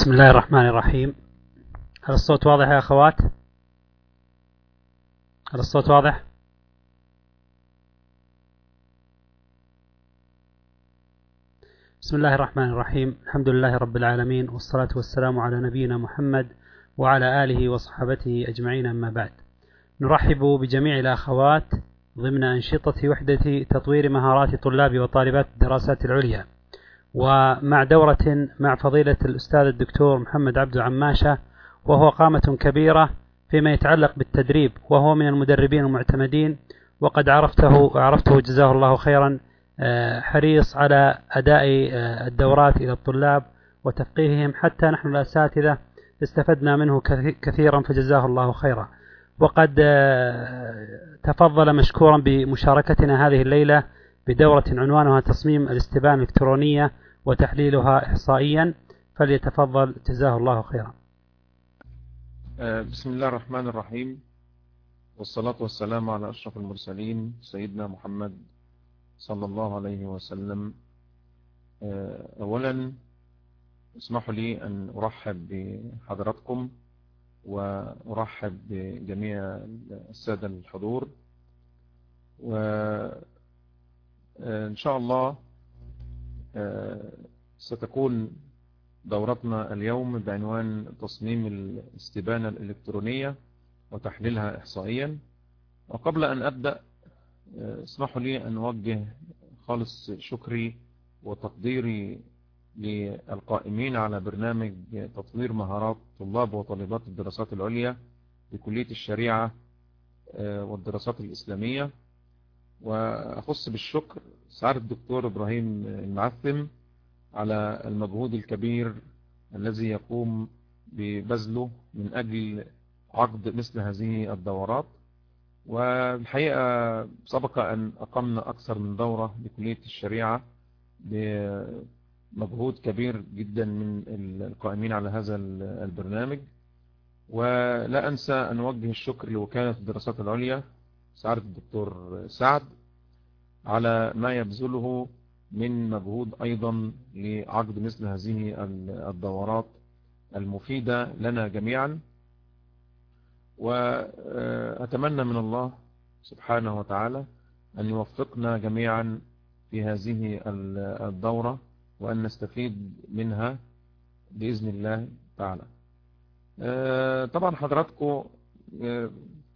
بسم الله الرحمن الرحيم. هل الصوت واضح يا أخوات؟ هل الصوت واضح؟ بسم الله الرحمن الرحيم. الحمد لله رب العالمين والصلاة والسلام على نبينا محمد وعلى آله وصحبته أجمعين أما بعد. نرحب بجميع الأخوات ضمن أنشطة وحدة تطوير مهارات طلاب وطالبات الدراسات العليا. ومع دورة مع فضيلة الأستاذ الدكتور محمد عبد عماشة وهو قامة كبيرة فيما يتعلق بالتدريب وهو من المدربين المعتمدين وقد عرفته عرفته جزاه الله خيرا آه، حريص على أداء آه، الدورات إلى الطلاب وتفقيههم حتى نحن الأساتذة استفدنا منه كثيرا فجزاه الله خيرا. وقد آه، تفضل مشكورا بمشاركتنا هذه الليلة بدورة عنوانها تصميم الاستبانة الإلكترونية وتحليلها إحصائيا فليتفضل. جزاه الله خيرا. آه، بسم الله الرحمن الرحيم. والصلاة والسلام على أشرف المرسلين سيدنا محمد صلى الله عليه وسلم. آه، أولا اسمحوا لي أن أرحب بحضراتكم وأرحب بجميع السادة الحضور. وإن شاء الله آه، ستكون دورتنا اليوم بعنوان تصميم الاستبانة الإلكترونية وتحليلها إحصائيا. وقبل أن أبدأ آه، اسمحوا لي أن أوجه خالص شكري وتقديري للقائمين على برنامج تطوير مهارات طلاب وطالبات الدراسات العليا بكلية الشريعة آه، والدراسات الإسلامية. وأخص بالشكر سعادة الدكتور إبراهيم المعثم على المجهود الكبير الذي يقوم ببذله من أجل عقد مثل هذه الدورات. والحقيقة سبق أن أقمنا أكثر من دورة بكلية الشريعة بمجهود كبير جدا من القائمين على هذا البرنامج. ولا أنسى أن أوجه الشكر لوكالة الدراسات العليا سعادة الدكتور سعد على ما يبذله من مجهود أيضا لعقد مثل هذه الدورات المفيدة لنا جميعا. وأتمنى من الله سبحانه وتعالى أن يوفقنا جميعا في هذه الدورة وأن نستفيد منها بإذن الله تعالى. طبعا حضراتكم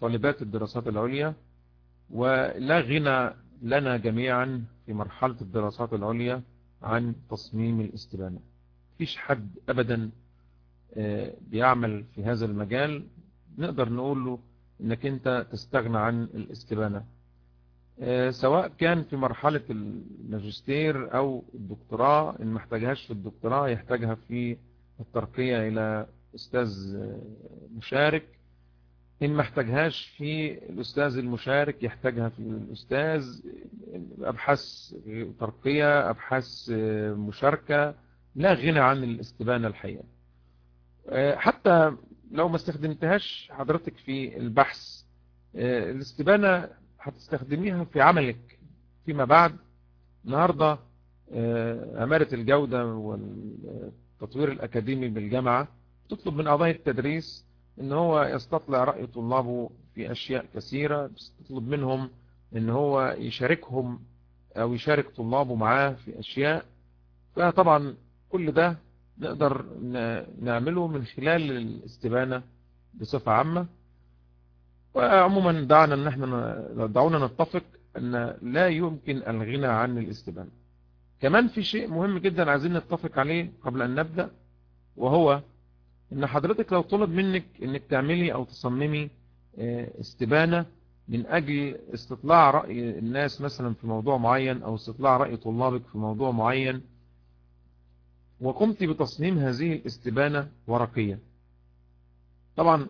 طالبات الدراسات العليا ولا غنى لنا جميعا في مرحلة الدراسات العليا عن تصميم الاستبانة. فيش حد أبدا بيعمل في هذا المجال. نقدر نقول له إنك أنت تستغنى عن الاستبانة. سواء كان في مرحلة الماجستير أو الدكتوراه إن محتاجهاش في الدكتوراه يحتاجها في الترقية إلى أستاذ مشارك. إن ما احتاجهاش في الأستاذ المشارك يحتاجها في الأستاذ أبحاث ترقية أبحاث مشاركة لا غنى عن الاستبانة الحقيقة حتى لو ما استخدمتهاش حضرتك في البحث الاستبانة هتستخدميها في عملك. فيما بعد النهاردة أمارة الجودة والتطوير الأكاديمي بالجامعة تطلب من أعضاء التدريس إن هو يستطلع رأي طلابه في أشياء كثيرة تطلب منهم إن هو يشاركهم أو يشارك طلابه معاه في أشياء. فطبعا كل ده نقدر نعمله من خلال الاستبانة بصفة عامة. وعموما دعنا إن إحنا دعونا نتفق أن لا يمكن الغنى عن الاستبانة. كمان في شيء مهم جدا عايزين نتفق عليه قبل أن نبدأ وهو إن حضرتك لو طلب منك إنك تعملي أو تصممي استبانة من أجل استطلاع رأي الناس مثلا في موضوع معين أو استطلاع رأي طلابك في موضوع معين وقمت بتصميم هذه الاستبانة ورقيا طبعا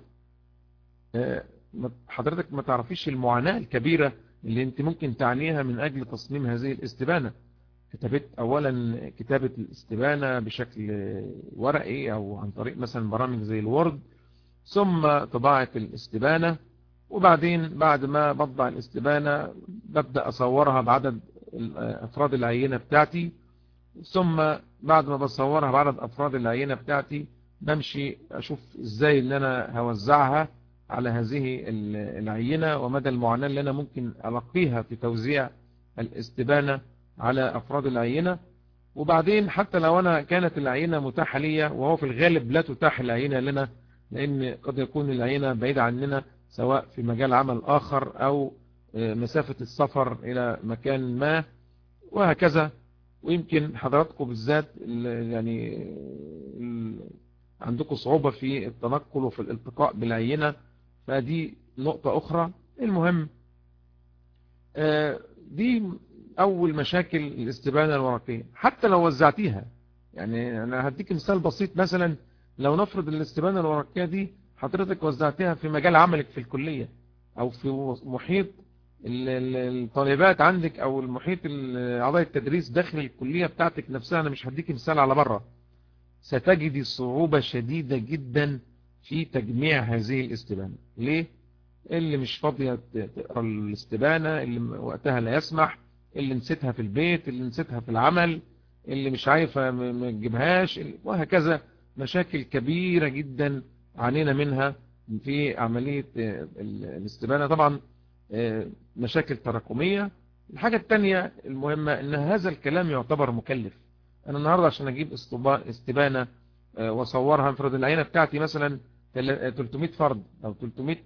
حضرتك ما تعرفيش المعاناة الكبيرة اللي أنت ممكن تعنيها من أجل تصميم هذه الاستبانة. كتبت اولا كتابة الاستبانة بشكل ورقي أو عن طريق مثلا برامج زي الوورد ثم طباعة الاستبانة وبعدين بعد ما بطبع الاستبانة ببدأ أصورها بعدد افراد العينة بتاعتي ثم بعد ما بصورها بعدد أفراد العينة بتاعتي بمشي أشوف إزاي ان أنا هوزعها على هذه العينة ومدى المعاناة اللي أنا ممكن ألقيها في توزيع الاستبانة. على أفراد العينة. وبعدين حتى لو أنا كانت العينة متاحة لي وهو في الغالب لا تتاح العينة لنا لأن قد يكون العينة بعيدة عننا سواء في مجال عمل آخر أو مسافة السفر إلى مكان ما وهكذا. ويمكن حضراتكم بالذات يعني عندكم صعوبة في التنقل وفي الالتقاء بالعينة فدي نقطة أخرى. المهم دي أول مشاكل الاستبانة الورقية حتى لو وزعتيها. يعني أنا هديك مثال بسيط مثلا لو نفرض الاستبانة الورقية دي حضرتك وزعتها في مجال عملك في الكلية أو في محيط الطالبات عندك أو المحيط اعضاء التدريس داخل الكلية بتاعتك نفسها أنا مش هديك مثال على بره. ستجدي صعوبة شديدة جدا في تجميع هذه الاستبانة. ليه؟ اللي مش فاضية تقرأ الاستبانة اللي وقتها لا يسمح اللي نسيتها في البيت اللي نسيتها في العمل اللي مش عارفة ما تجيبهاش وهكذا. مشاكل كبيرة جدا عانينا منها في عملية الاستبانة. طبعا مشاكل تراكمية. الحاجة التانية المهمة إن هذا الكلام يعتبر مكلف. أنا النهاردة عشان أجيب استبانة وأصورها أنفرد العينة بتاعتي مثلا 300 فرد أو 300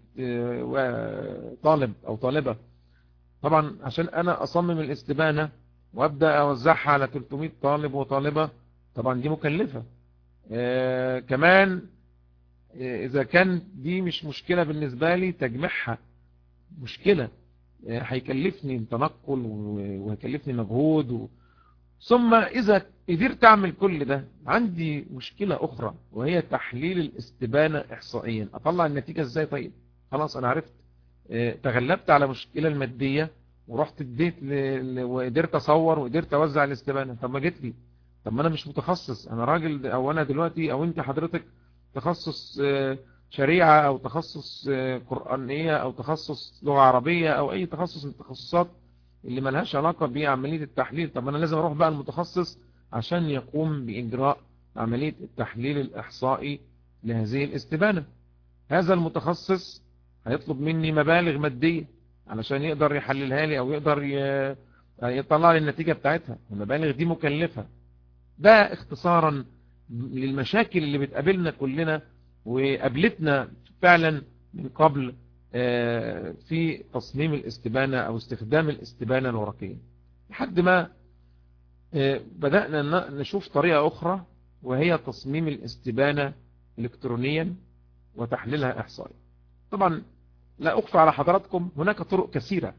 طالب أو طالبة. طبعا عشان أنا أصمم الاستبانة وأبدأ أوزعها على 300 طالب وطالبة طبعا دي مكلفة. كمان إذا كان دي مش مشكلة بالنسبة لي تجميعها مشكلة. هيكلفني تنقل وهيكلفني مجهود و... ثم إذا قدرت أعمل كل ده عندي مشكلة أخرى وهي تحليل الاستبانة إحصائيا. أطلع النتيجة إزاي طيب؟ خلاص أنا عرفت. تغلبت على مشكلة المادية ورحت اديت ل... وقدرت أصور وقدرت أوزع الاستبانة. طب ما جيت لي. طب ما أنا مش متخصص. أنا راجل أو أنا دلوقتي أو أنت حضرتك تخصص شريعة أو تخصص قرآنية أو تخصص لغة عربية أو اي تخصص من التخصصات اللي ملهاش علاقة بعملية التحليل. طب أنا لازم أروح بقى المتخصص عشان يقوم بإجراء عملية التحليل الإحصائي لهذه الاستبانة. هذا المتخصص هيطلب مني مبالغ مادية علشان يقدر يحللها لي أو يقدر يطلع لي النتيجة بتاعتها. المبالغ دي مكلفة. ده اختصارا للمشاكل اللي بتقابلنا كلنا وقابلتنا فعلا من قبل في تصميم الاستبانة أو استخدام الاستبانة الورقية. لحد ما بدأنا نشوف طريقة أخرى وهي تصميم الاستبانة الكترونيا وتحليلها احصائيا. طبعا لا اخفى على حضراتكم. هناك طرق كثيرة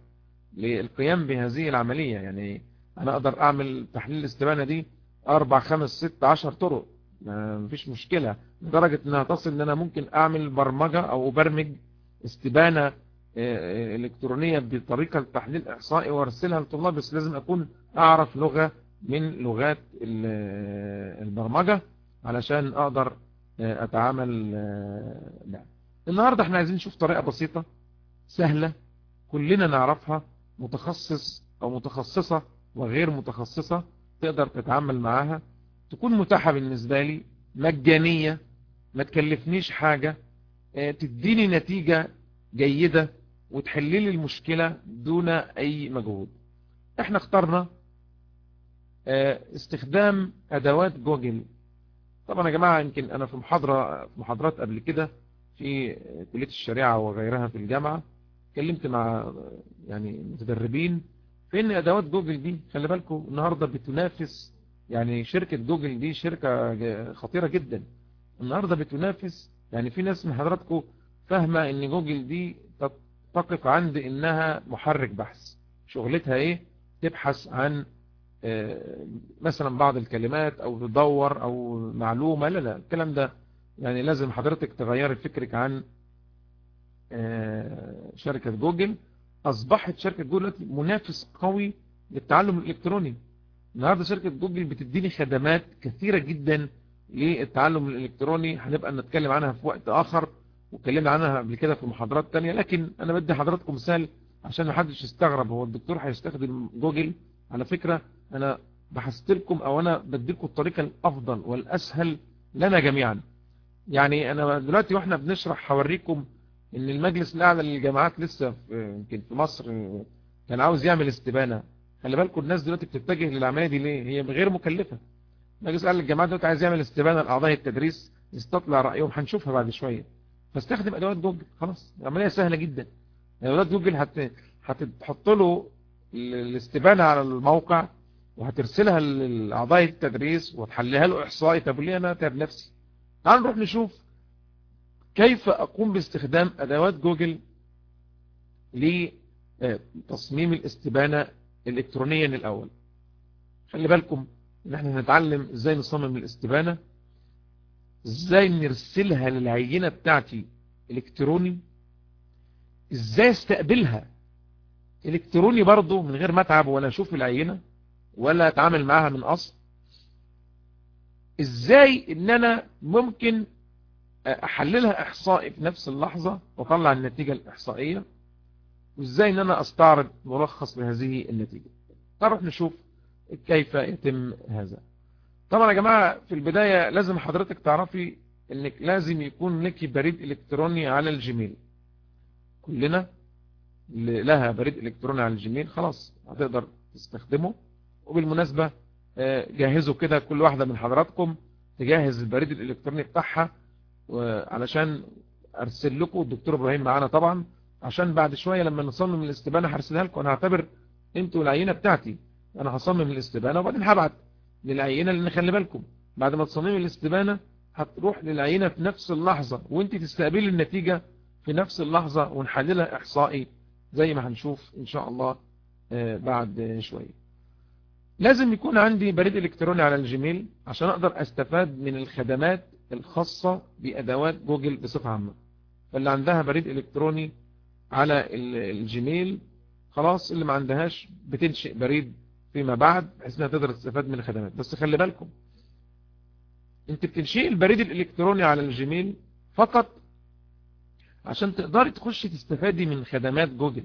للقيام بهذه العملية. يعني أنا أقدر أعمل تحليل الاستبانة دي أربع خمس ست عشر طرق. مفيش مشكلة. لدرجة إنها تصل إن أنا ممكن أعمل برمجة أو أبرمج استبانة إلكترونية بطريقة تحليل إحصائي وأرسلها للطلاب بس لازم أكون أعرف لغة من لغات البرمجة علشان أقدر أتعامل معها النهاردة إحنا عايزين نشوف طريقة بسيطة سهلة كلنا نعرفها متخصص أو متخصصة وغير متخصصة تقدر تتعامل معاها تكون متاحة بالنسبة لي مجانية ما تكلفنيش حاجة تديني نتيجة جيدة وتحللي المشكلة دون أي مجهود. إحنا اخترنا استخدام أدوات جوجل. طبعا يا جماعة يمكن أنا في محاضرة في محاضرات قبل كده في كلية الشريعة وغيرها في الجامعة اتكلمت مع يعني متدربين. في ان أدوات جوجل دي؟ خلي بالكم النهاردة بتنافس يعني شركة جوجل دي شركة خطيرة جدا. النهاردة بتنافس يعني في ناس من حضراتكم فاهمة إن جوجل دي تقف عند إنها محرك بحث. شغلتها إيه؟ تبحث عن مثلا بعض الكلمات أو تدور أو معلومة. لا لا الكلام ده يعني لازم حضرتك تغيري فكرك عن شركة جوجل. أصبحت شركة جوجل منافس قوي للتعلم الإلكتروني. النهاردة شركة جوجل بتديني خدمات كثيرة جدا للتعلم الإلكتروني. هنبقى نتكلم عنها في وقت آخر واتكلمنا عنها قبل كده في محاضرات تانية. لكن أنا بدي حضراتكم مثال عشان ما حدش يستغرب. هو الدكتور هيستخدم جوجل؟ على فكرة أنا بحثت لكم أو أنا بديكم الطريقة الأفضل والأسهل لنا جميعا. يعني أنا دلوقتي وإحنا بنشرح هوريكم إن المجلس الاعلى للجامعات لسه يمكن في مصر كان عاوز يعمل استبانة. خلي بالكم الناس دلوقتي بتتجه للعملية دي ليه؟ هي غير مكلفة. المجلس الاعلى للجامعات دلوقتي عايز يعمل استبانة لأعضاء التدريس يستطلع رأيهم هنشوفها بعد شوية. فاستخدم أدوات جوجل. خلاص العملية سهلة جدا. أدوات جوجل هت... هتحط له الاستبانة على الموقع وهترسلها لأعضاء التدريس وتحلها له إحصائي. طب ليه أنا أتعب نفسي؟ تعال نروح نشوف. كيف أقوم باستخدام أدوات جوجل لتصميم الاستبانة الالكترونيا الأول؟ خلي بالكم إن إحنا هنتعلم إزاي نصمم الاستبانة إزاي نرسلها للعينة بتاعتي إلكتروني إزاي أستقبلها إلكتروني برضو من غير ما أتعب ولا أشوف العينة ولا أتعامل معاها من أصل؟ إزاي إن أنا ممكن أحللها إحصائي في نفس اللحظة وأطلع النتيجة الإحصائية. وإزاي إن أنا أستعرض ملخص لهذه النتيجة؟ نروح نشوف كيف يتم هذا. طبعا يا جماعة في البداية لازم حضرتك تعرفي إنك لازم يكون لك بريد إلكتروني على الجيميل. كلنا لها بريد إلكتروني على الجيميل خلاص هتقدر تستخدمه. وبالمناسبة جهزوا كده كل واحدة من حضراتكم تجهز البريد الإلكتروني بتاعها. علشان أرسل لكم الدكتور إبراهيم معانا طبعا. عشان بعد شوية لما نصمم الاستبانة هرسلها لكم. أنا هعتبر أنتوا العينة بتاعتي. أنا هصمم الاستبانة وبعدين هبعت للعينة لأن خلي بالكم بعد ما تصمم الاستبانة هتروح للعينة في نفس اللحظة. وأنت تستقبلي النتيجة في نفس اللحظة ونحللها إحصائي زي ما هنشوف إن شاء الله بعد شوية. لازم يكون عندي بريد إلكتروني على الجيميل عشان أقدر أستفاد من الخدمات الخاصة بأدوات جوجل بصفة عامة. فاللي عندها بريد إلكتروني على الجيميل خلاص اللي ما عندهاش بتنشئ بريد فيما بعد بحيث إنها تقدر تستفاد من الخدمات. بس خلي بالكم أنت بتنشئ البريد الإلكتروني على الجيميل فقط عشان تقدري تخشي تستفادي من خدمات جوجل.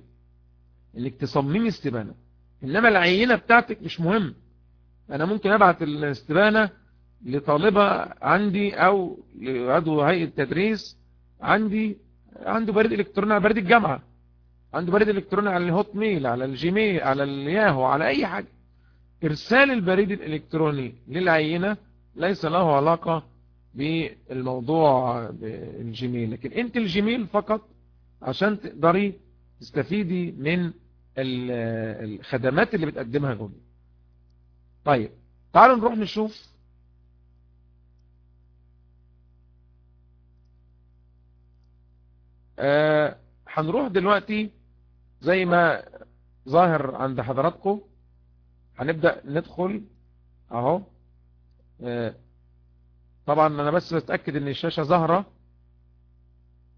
إنك تصممي استبانة. إنما العينة بتاعتك مش مهم. أنا ممكن أبعت الاستبانة لطالبة عندي أو لعضو هيئة تدريس عندي عنده بريد إلكتروني على بريد الجامعة. عنده بريد إلكتروني على الهوت ميل على الجيميل على الياهو على أي حاجة. إرسال البريد الإلكتروني للعينة ليس له علاقة بالموضوع بالجيميل لكن أنت الجيميل فقط عشان تقدري تستفيدي من الخدمات اللي بتقدمها جوجل. طيب تعالوا نروح نشوف آه هنروح دلوقتي زي ما ظاهر عند حضراتكم. هنبدأ ندخل أهو. آه طبعا أنا بس بتأكد إن الشاشة ظاهرة.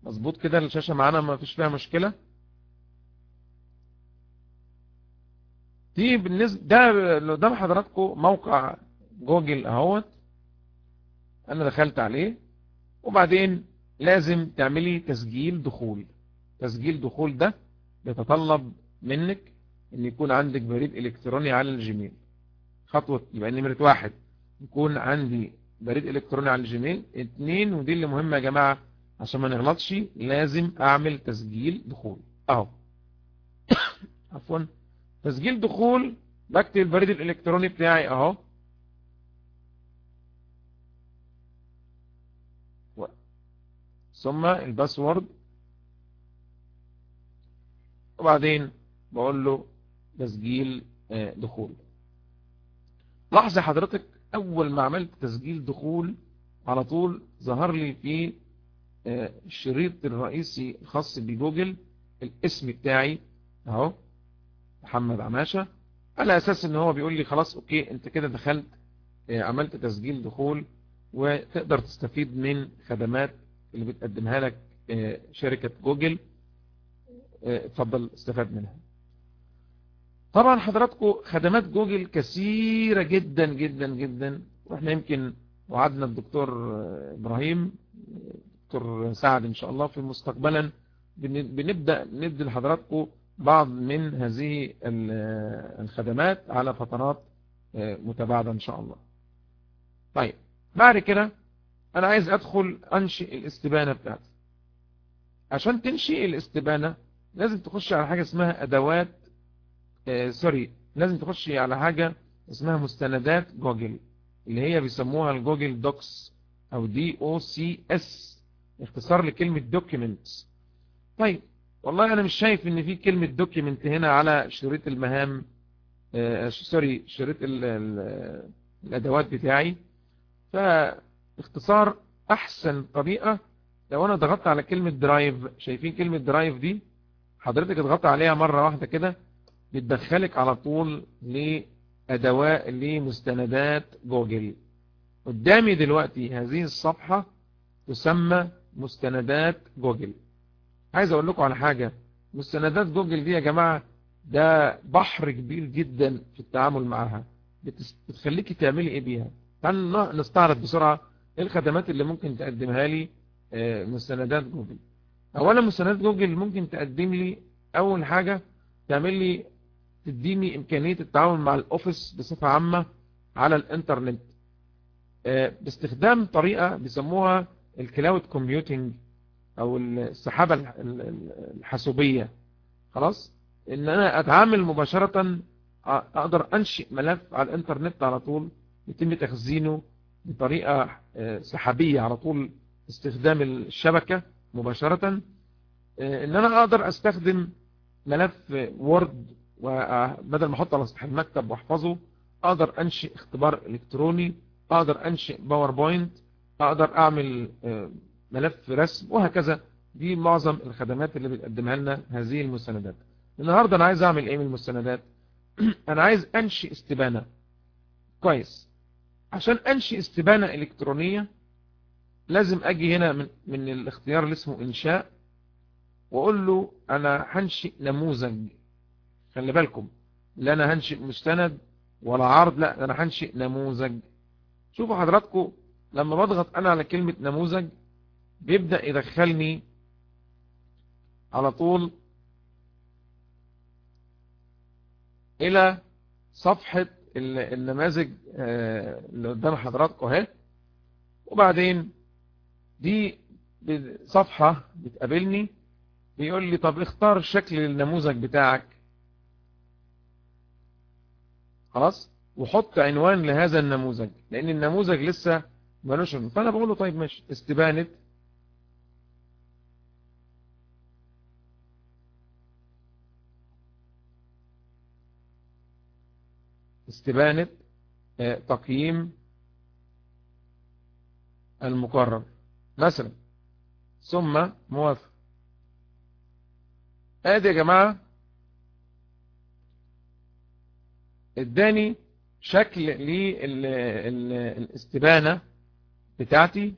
مظبوط كده الشاشة معانا ما فيش فيها مشكلة. دي بالنسبة ده قدام حضراتكم موقع جوجل أهوت. أنا دخلت عليه. وبعدين لازم تعملي تسجيل دخول. تسجيل دخول ده بيتطلب منك إن يكون عندك بريد إلكتروني على الجيميل. خطوة يبقى نمرة واحد يكون عندي بريد إلكتروني على الجيميل. اتنين ودي اللي مهمة يا جماعة عشان ما نغلطش لازم أعمل تسجيل دخول. أهو. عفوا. تسجيل دخول بكتب البريد الإلكتروني بتاعي أهو. ثم ال password وبعدين بقول له تسجيل دخول. لاحظ حضرتك أول ما عملت تسجيل دخول على طول ظهر لي في الشريط الرئيسي الخاص بجوجل. الاسم بتاعي أهو محمد عماشة. على أساس إن هو بيقول لي خلاص okay أنت كده دخلت عملت تسجيل دخول وتقدر تستفيد من خدمات اللي بتقدمها لك شركة جوجل. اتفضل استفاد منها. طبعا حضراتكم خدمات جوجل كثيرة جدا جدا جدا. وإحنا يمكن وعدنا الدكتور إبراهيم دكتور سعد إن شاء الله في مستقبلا. بنبدأ ندي لحضراتكم بعض من هذه الخدمات على فترات متباعدة إن شاء الله. طيب بعد كده أنا عايز أدخل أنشئ الاستبانة بتاعتي. عشان تنشئ الاستبانة لازم تخش على حاجة اسمها أدوات آه sorry لازم تخش على حاجة اسمها مستندات جوجل اللي هي بيسموها ال Google Docs أو D O C S اختصار لكلمة documents طيب والله أنا مش شايف إن في كلمة document هنا على شريط المهام آه sorry شريط ال ال الأدوات بتاعي. فاختصار أحسن طريقة. لو أنا ضغطت على كلمة Drive شايفين كلمة Drive دي؟ حضرتك اضغط عليها مرة واحدة كده بتدخلك على طول لأدوات لمستندات جوجل. قدامي دلوقتي هذه الصفحة تسمى مستندات جوجل. عايز أقول لكم على حاجة مستندات جوجل دي يا جماعة ده بحر كبير جدا في التعامل معها. بتخليكي تعملي إيه بيها؟ تعالوا نستعرض بسرعة الخدمات اللي ممكن تقدمها لي مستندات جوجل. اولا مستندات جوجل ممكن تقدم لي أول حاجة تعمل لي تديني إمكانية التعامل مع ال Office بصفة عامة على الإنترنت. باستخدام طريقة بيسموها ال cloud computing أو السحابة الحاسوبية. خلاص؟ إن أنا أتعامل مباشرة أقدر أنشئ ملف على الإنترنت على طول يتم تخزينه بطريقة سحابية على طول استخدام الشبكة مباشرة. إن أنا أقدر أستخدم ملف Word وبدل ما أحطه على سطح المكتب وأحفظه أقدر أنشئ اختبار إلكتروني أقدر أنشئ PowerPoint أقدر أعمل ملف رسم وهكذا. دي معظم الخدمات اللي بتقدمها لنا هذه المستندات. النهاردة أنا عايز أعمل إيه من المستندات؟ أنا عايز أنشئ استبانة. كويس. عشان أنشئ استبانة إلكترونية لازم أجي هنا من, من الاختيار اللي اسمه إنشاء وأقول له أنا هنشئ نموذج. خلي بالكم لا أنا هنشئ مستند ولا عرض لا أنا هنشئ نموذج. شوفوا حضراتكم لما بضغط أنا على كلمة نموذج بيبدأ يدخلني على طول إلى صفحة النماذج اللي قدام حضراتكم اهي وبعدين دي صفحة بتقابلني بيقول لي طب اختار شكل النموذج بتاعك. خلاص؟ وحط عنوان لهذا النموذج لأن النموذج لسه مالوش فأنا بقول له طيب ماشي استبانة استبانة تقييم المقرر. مثلا ثم موافق. ادي يا جماعة اداني شكل للاستبانة بتاعتي.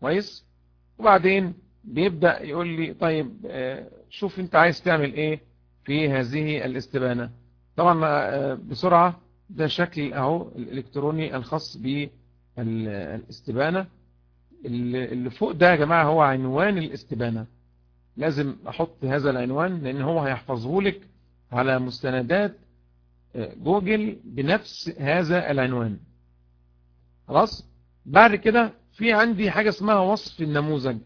كويس؟ وبعدين بيبدأ يقول لي طيب شوف انت عايز تعمل إيه في هذه الاستبانة. طبعا بسرعة ده شكل أهو الإلكتروني الخاص بالإستبانة. اللي فوق ده يا جماعة هو عنوان الاستبانة. لازم أحط هذا العنوان لأن هو هيحفظه لك على مستندات جوجل بنفس هذا العنوان. خلاص؟ بعد كده في عندي حاجة اسمها وصف النموذج.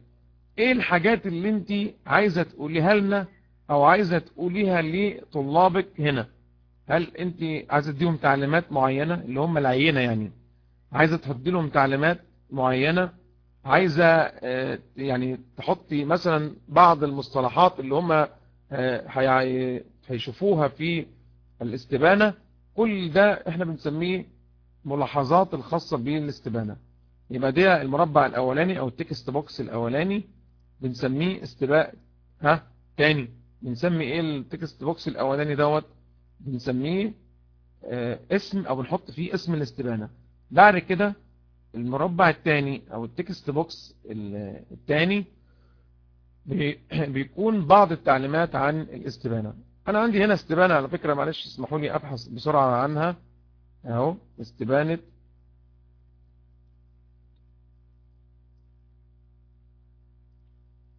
إيه الحاجات اللي انت عايزة تقوليها لنا أو عايزة تقوليها لطلابك هنا؟ هل انت عايزة تديهم تعليمات معينة؟ اللي هم العينة يعني. عايزة تحطي لهم تعليمات معينة؟ عايزة يعني تحطي مثلا بعض المصطلحات اللي هم هيشوفوها في الاستبانة. كل ده إحنا بنسميه ملاحظات الخاصة بالاستبانة. يبقى ده المربع الأولاني أو ال text box الأولاني بنسميه استباء ها تاني. بنسمي إيه ال text box الأولاني دوت؟ بنسميه آه اسم أو بنحط فيه اسم الاستبانة. بعد كده المربع الثاني أو ال text box الثاني بيكون بعض التعليمات عن الاستبانة. أنا عندي هنا استبانة على فكرة معلش اسمحوا لي أبحث بسرعة عنها. أهو استبانة.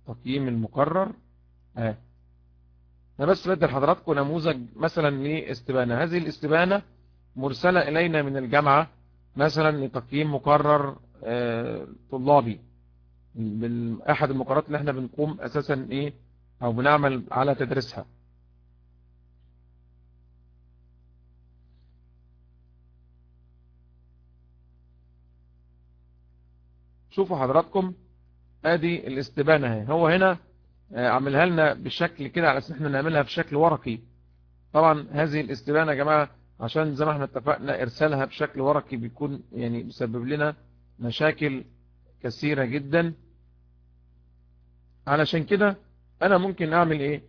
تقييم المقرر. اهي أنا بس بدي لحضراتكم نموذج مثلا لاستبانة. هذه الاستبانة مرسلة إلينا من الجامعة مثلا لتقييم مقرر طلابي. من أحد المقررات اللي إحنا بنقوم أساسا إيه أو بنعمل على تدريسها. شوفوا حضراتكم أدي الاستبانة اهي هو هنا عملها لنا بشكل كده على أساس إحنا نعملها بشكل ورقي. طبعا هذه الاستبانة يا جماعة عشان زي ما إحنا اتفقنا إرسالها بشكل ورقي بيكون يعني بيسبب لنا مشاكل كثيرة جدا. علشان كده أنا ممكن أعمل إيه؟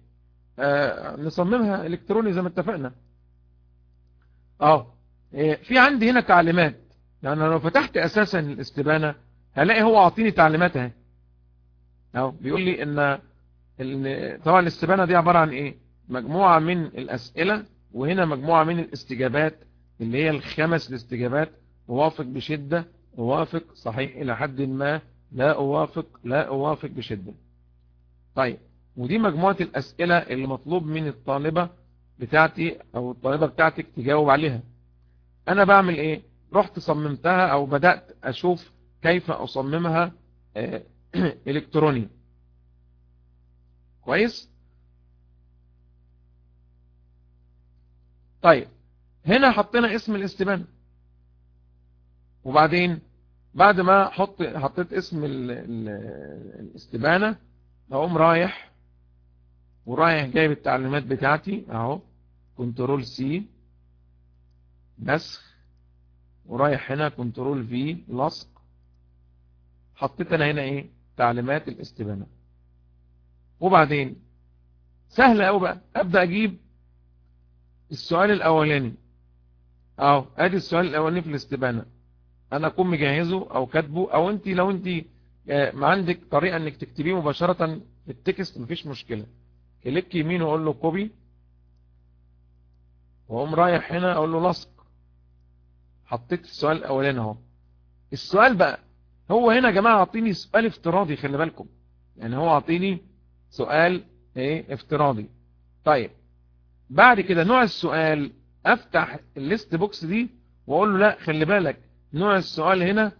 آه نصممها إلكتروني زي ما اتفقنا. آه إيه في عندي هنا تعليمات. يعني لو فتحت أساسا الاستبانة هلاقي هو عاطيني تعليمات أهي. بيقول لي إن طبعا الاستبانة دي عبارة عن إيه؟ مجموعة من الأسئلة وهنا مجموعة من الاستجابات اللي هي الخمس الاستجابات. أوافق بشدة أوافق صحيح إلى حد ما لا أوافق لا أوافق بشدة. طيب ودي مجموعة الأسئلة اللي مطلوب من الطالبة بتاعتي أو الطالبة بتاعتك تجاوب عليها. أنا بعمل إيه؟ رحت صممتها أو بدأت أشوف كيف أصممها آه إلكتروني. كويس؟ طيب هنا حطينا اسم الاستبانة. وبعدين بعد ما حط حطيت اسم ال ال الاستبانة هقوم رايح ورايح جايب التعليمات بتاعتي أهو control C نسخ ورايح هنا control V لصق. حطيت أنا هنا إيه؟ تعليمات الاستبانة. وبعدين سهل قوي بقى. أبدأ أجيب السؤال الأولاني. أهو أدي السؤال الأولاني في الاستبانة. أنا أكون مجهزه أو كاتبه أو أنت لو أنت ما عندك طريقة إنك تكتبيه مباشرة في ال text مفيش مشكلة. click يمين وأقول له copy وأقوم رايح هنا أقول له لصق. حطيت السؤال الأولاني أهو. السؤال بقى هو هنا يا جماعة أعطيني سؤال افتراضي خلي بالكم. يعني هو أعطيني سؤال إيه افتراضي. طيب بعد كده نوع السؤال أفتح ال list box دي وأقول له لا خلي بالك نوع السؤال هنا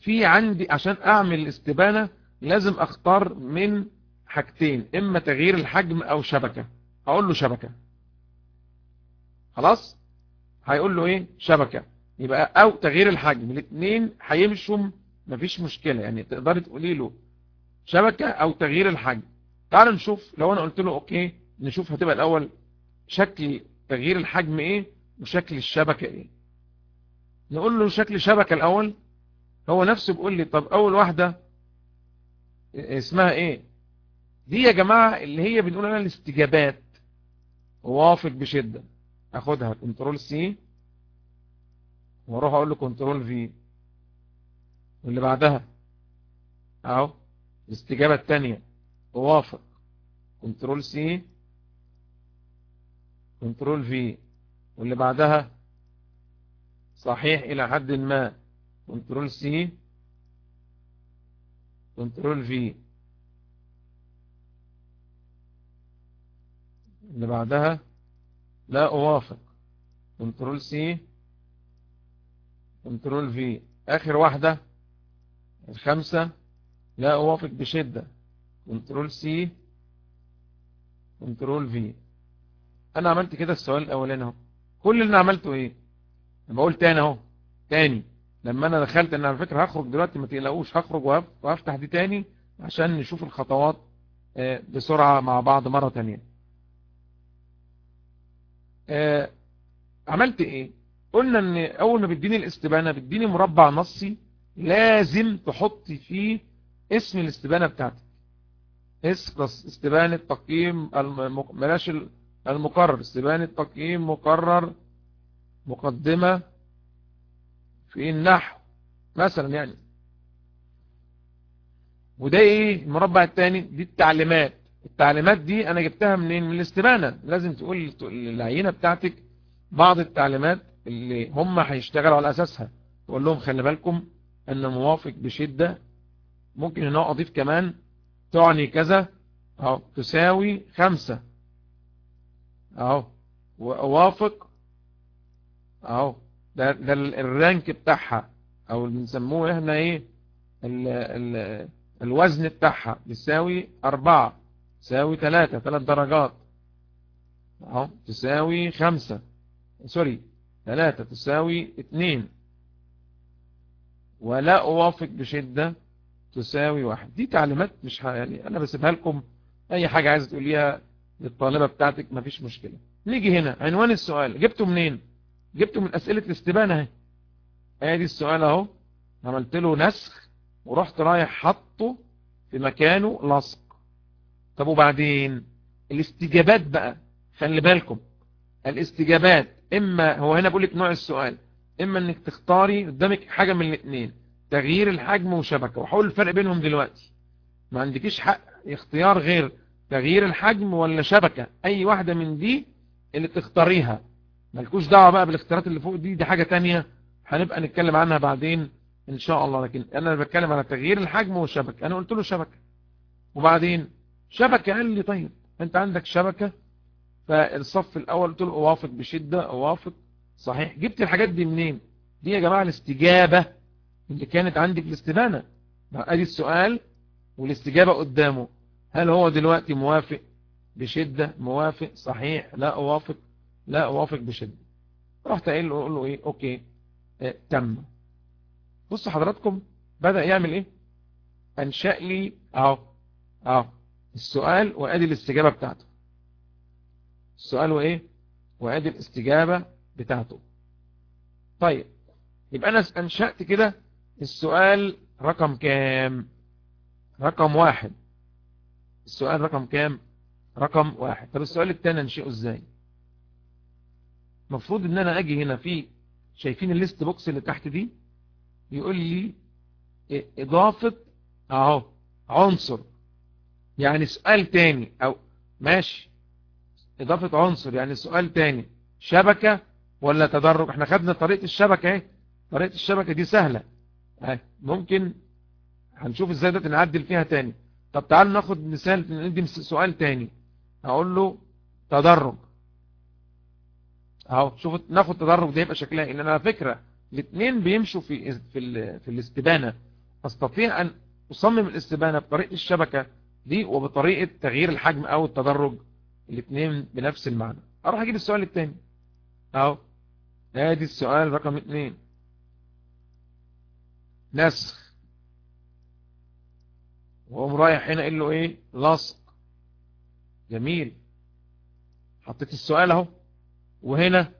في عندي عشان أعمل استبانة لازم أختار من حاجتين إما تغيير الحجم أو شبكة. أقول له شبكة. خلاص؟ هيقول له إيه؟ شبكة. يبقى أو تغيير الحجم. الاثنين هيمشوا مفيش مشكلة. يعني تقدري تقولي له شبكة أو تغيير الحجم. تعالوا نشوف لو أنا قلت له أوكي نشوف هتبقى الأول شكل تغيير الحجم إيه وشكل الشبكة إيه. نقول له شكل شبكة الأول هو نفسه بيقول لي طب أول واحدة اسمها إيه؟ دي يا جماعة اللي هي بنقول لها الاستجابات. وافق بشدة. أخدها control C وأروح أقول له control V واللي بعدها؟ أهو. الاستجابة الثانية اوافق control C control V. واللي بعدها صحيح إلى حد ما. control C control V. اللي بعدها لا أوافق. control C control V. آخر واحدة الخمسة لا أوافق بشدة. control C control V أنا عملت كده السؤال الأولاني أهو. كل اللي أنا عملته إيه؟ بقول تاني أهو. تاني. لما أنا دخلت ان على فكرة هخرج دلوقتي ما تقلقوش هخرج وهفتح دي تاني عشان نشوف الخطوات بسرعة مع بعض مرة تانية. عملت إيه؟ قلنا إن أول ما بيديني الاستبانة بيديني مربع نصي لازم تحطي فيه اسم الاستبانة بتاعتك. اسم استبانة تقييم بلاش المقرر. استبانة تقييم مقرر مقدمة في النحو مثلا يعني. وده إيه؟ المربع الثاني دي التعليمات. التعليمات دي أنا جبتها منين؟ من الاستبانة. لازم تقول للعينة بتاعتك بعض التعليمات اللي هم هيشتغلوا على أساسها. تقول لهم خلي بالكم إن موافق بشدة. ممكن هنا أضيف كمان تعني كذا أهو تساوي خمسة. أهو واوافق أهو ده, ده الرانك بتاعها أو اللي بنسموه إحنا إيه ال ال الوزن بتاعها بيساوي أربعة تساوي ثلاثة ثلاث درجات. أهو تساوي خمسة سوري ثلاثة تساوي اتنين. ولا أوافق بشدة. تساوي واحد. دي تعليمات مش. يعني أنا بسيبها لكم. أي حاجة عايزة تقوليها للطالبة بتاعتك مفيش مشكلة. نيجي هنا. عنوان السؤال. جبته منين؟ جبته من أسئلة الاستبانة أهي. ادي السؤال أهو. عملت له نسخ ورحت رايح حطه في مكانه لصق. طب وبعدين؟ الاستجابات بقى. خلي بالكم. الاستجابات. إما هو هنا بقول لك نوع السؤال. إما إنك تختاري قدامك حاجة من الاثنين تغيير الحجم وشبكة. وحاول الفرق بينهم دلوقتي. ما عندكيش حق اختيار غير تغيير الحجم ولا شبكة. أي واحدة من دي اللي تختاريها. مالكوش دعوة بقى بالاختيارات اللي فوق دي. دي حاجة تانية هنبقى نتكلم عنها بعدين إن شاء الله. لكن أنا بتكلم على تغيير الحجم والشبكة. أنا قلت له شبكة. وبعدين شبكة قال لي طيب أنت عندك شبكة؟ فالصف الأول قلت له أوافق بشدة أوافق صحيح. جبت الحاجات دي منين؟ دي يا جماعة الاستجابة اللي كانت عندك الاستبانة أدي السؤال والاستجابة قدامه. هل هو دلوقتي موافق بشدة؟ موافق صحيح لا أوافق. لا أوافق بشدة. رحت قايل له أقول له إيه؟ أوكي. آه تم. بصوا حضراتكم بدأ يعمل إيه؟ أنشأ لي أهو أهو. السؤال وأدي الاستجابة بتاعته. السؤال وايه وأدي الاستجابة بتاعته. طيب يبقى أنا أنشأت كده السؤال رقم كام؟ رقم واحد. السؤال رقم كام؟ رقم واحد. طب السؤال التاني انشئه إزاي؟ مفروض إن أنا أجي هنا في شايفين ال list box اللي تحت دي؟ يقول لي إضافة أهو عنصر. يعني سؤال تاني. أو ماشي. إضافة عنصر. يعني سؤال تاني. شبكة ولا تدرج؟ إحنا خدنا طريقة الشبكة أهي. طريقة الشبكة دي سهلة. ممكن هنشوف إزاي ده نعدل فيها تاني. طب تعالوا ناخد مثال ندي سؤال تاني. أقول له تدرج. اهو شوف ناخد تدرج ده يبقى شكلها إيه؟ لأن على فكرة الاثنين بيمشوا في في في الاستبانة. أستطيع أن أصمم الاستبانة بطريقة الشبكة دي وبطريقة تغيير الحجم أو التدرج. الاثنين بنفس المعنى. أروح أجيب السؤال الثاني اهو ادي السؤال رقم اثنين نسخ. وقوم رايح هنا قال له إيه؟ لصق. جميل. حطيت السؤال أهو. وهنا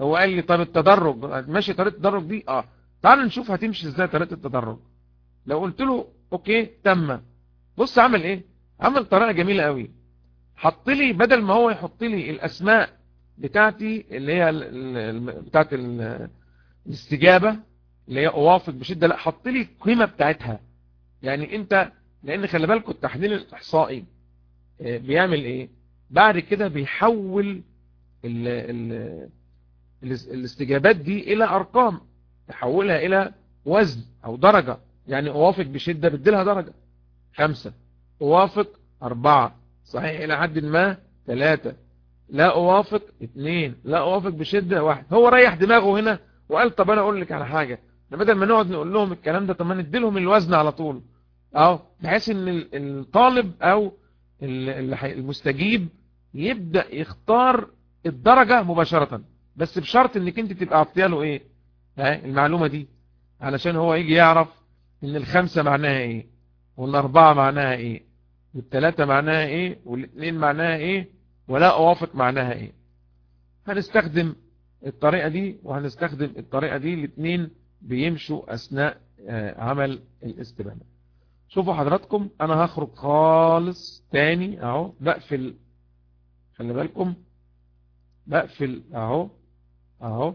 هو قال لي طب التدرج. ماشي طريقة التدرج دي؟ آه. تعال نشوف هتمشي إزاي طريقة التدرج. لو قلت له أوكي تم. بص عمل إيه؟ عمل طريقة جميلة قوي حط لي بدل ما هو يحط لي الأسماء بتاعتي اللي هي بتاعت ال الاستجابة اللي هي أوافق بشدة لا حط لي القيمة بتاعتها. يعني أنت لأن خلي بالكم التحليل الإحصائي بيعمل إيه؟ بعد كده بيحول ال ال الاستجابات دي إلى أرقام يحولها إلى وزن أو درجة. يعني أوافق بشدة بدلها درجة. خمسة. أوافق أربعة. صحيح إلى حد ما ثلاثة. لا أوافق اثنين. لا أوافق بشدة واحد. هو ريح دماغه هنا وقال طب أنا أقول لك على حاجة. بدل ما نقعد نقول لهم الكلام ده طب ما نديلهم الوزن على طول. أهو بحيث إن الطالب أو المستجيب يبدأ يختار الدرجة مباشرة. بس بشرط إنك أنت تبقى عطية له إيه؟ المعلومة دي. علشان هو يجي يعرف إن الخمسة معناها إيه والأربعة معناها إيه والثلاثة معناها إيه والاثنين معناها إيه ولا أوافق معناها إيه. هنستخدم الطريقة دي وهنستخدم الطريقة دي الاثنين بيمشوا أثناء عمل الاستبانة. شوفوا حضراتكم أنا هخرج خالص تاني أهو بقفل خلي بالكم بقفل أهو أهو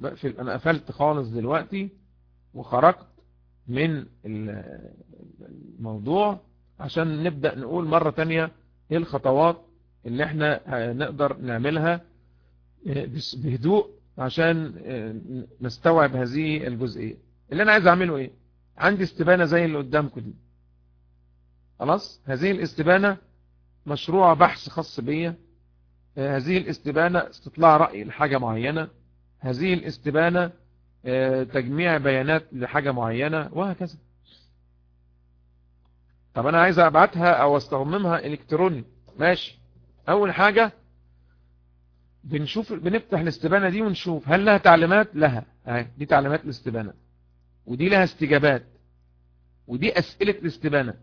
بقفل أنا قفلت خالص دلوقتي وخرجت من الموضوع عشان نبدأ نقول مرة تانية إيه الخطوات اللي إحنا نقدر نعملها بهدوء عشان نستوعب هذه الجزئية. اللي أنا عايز أعمله إيه؟ عندي استبانة زي اللي قدامكم دي. خلاص؟ هذه الاستبانة مشروع بحث خاص بيا. هذه الاستبانة استطلاع رأي لحاجة معينة. هذه الاستبانة تجميع بيانات لحاجة معينة وهكذا. طب أنا عايز أبعتها أو أستخدمها إلكتروني. ماشي. أول حاجة بنشوف بنفتح الاستبانة دي ونشوف هل لها تعليمات؟ لها. أهي دي تعليمات الاستبانة. ودي لها استجابات. ودي أسئلة الاستبانة.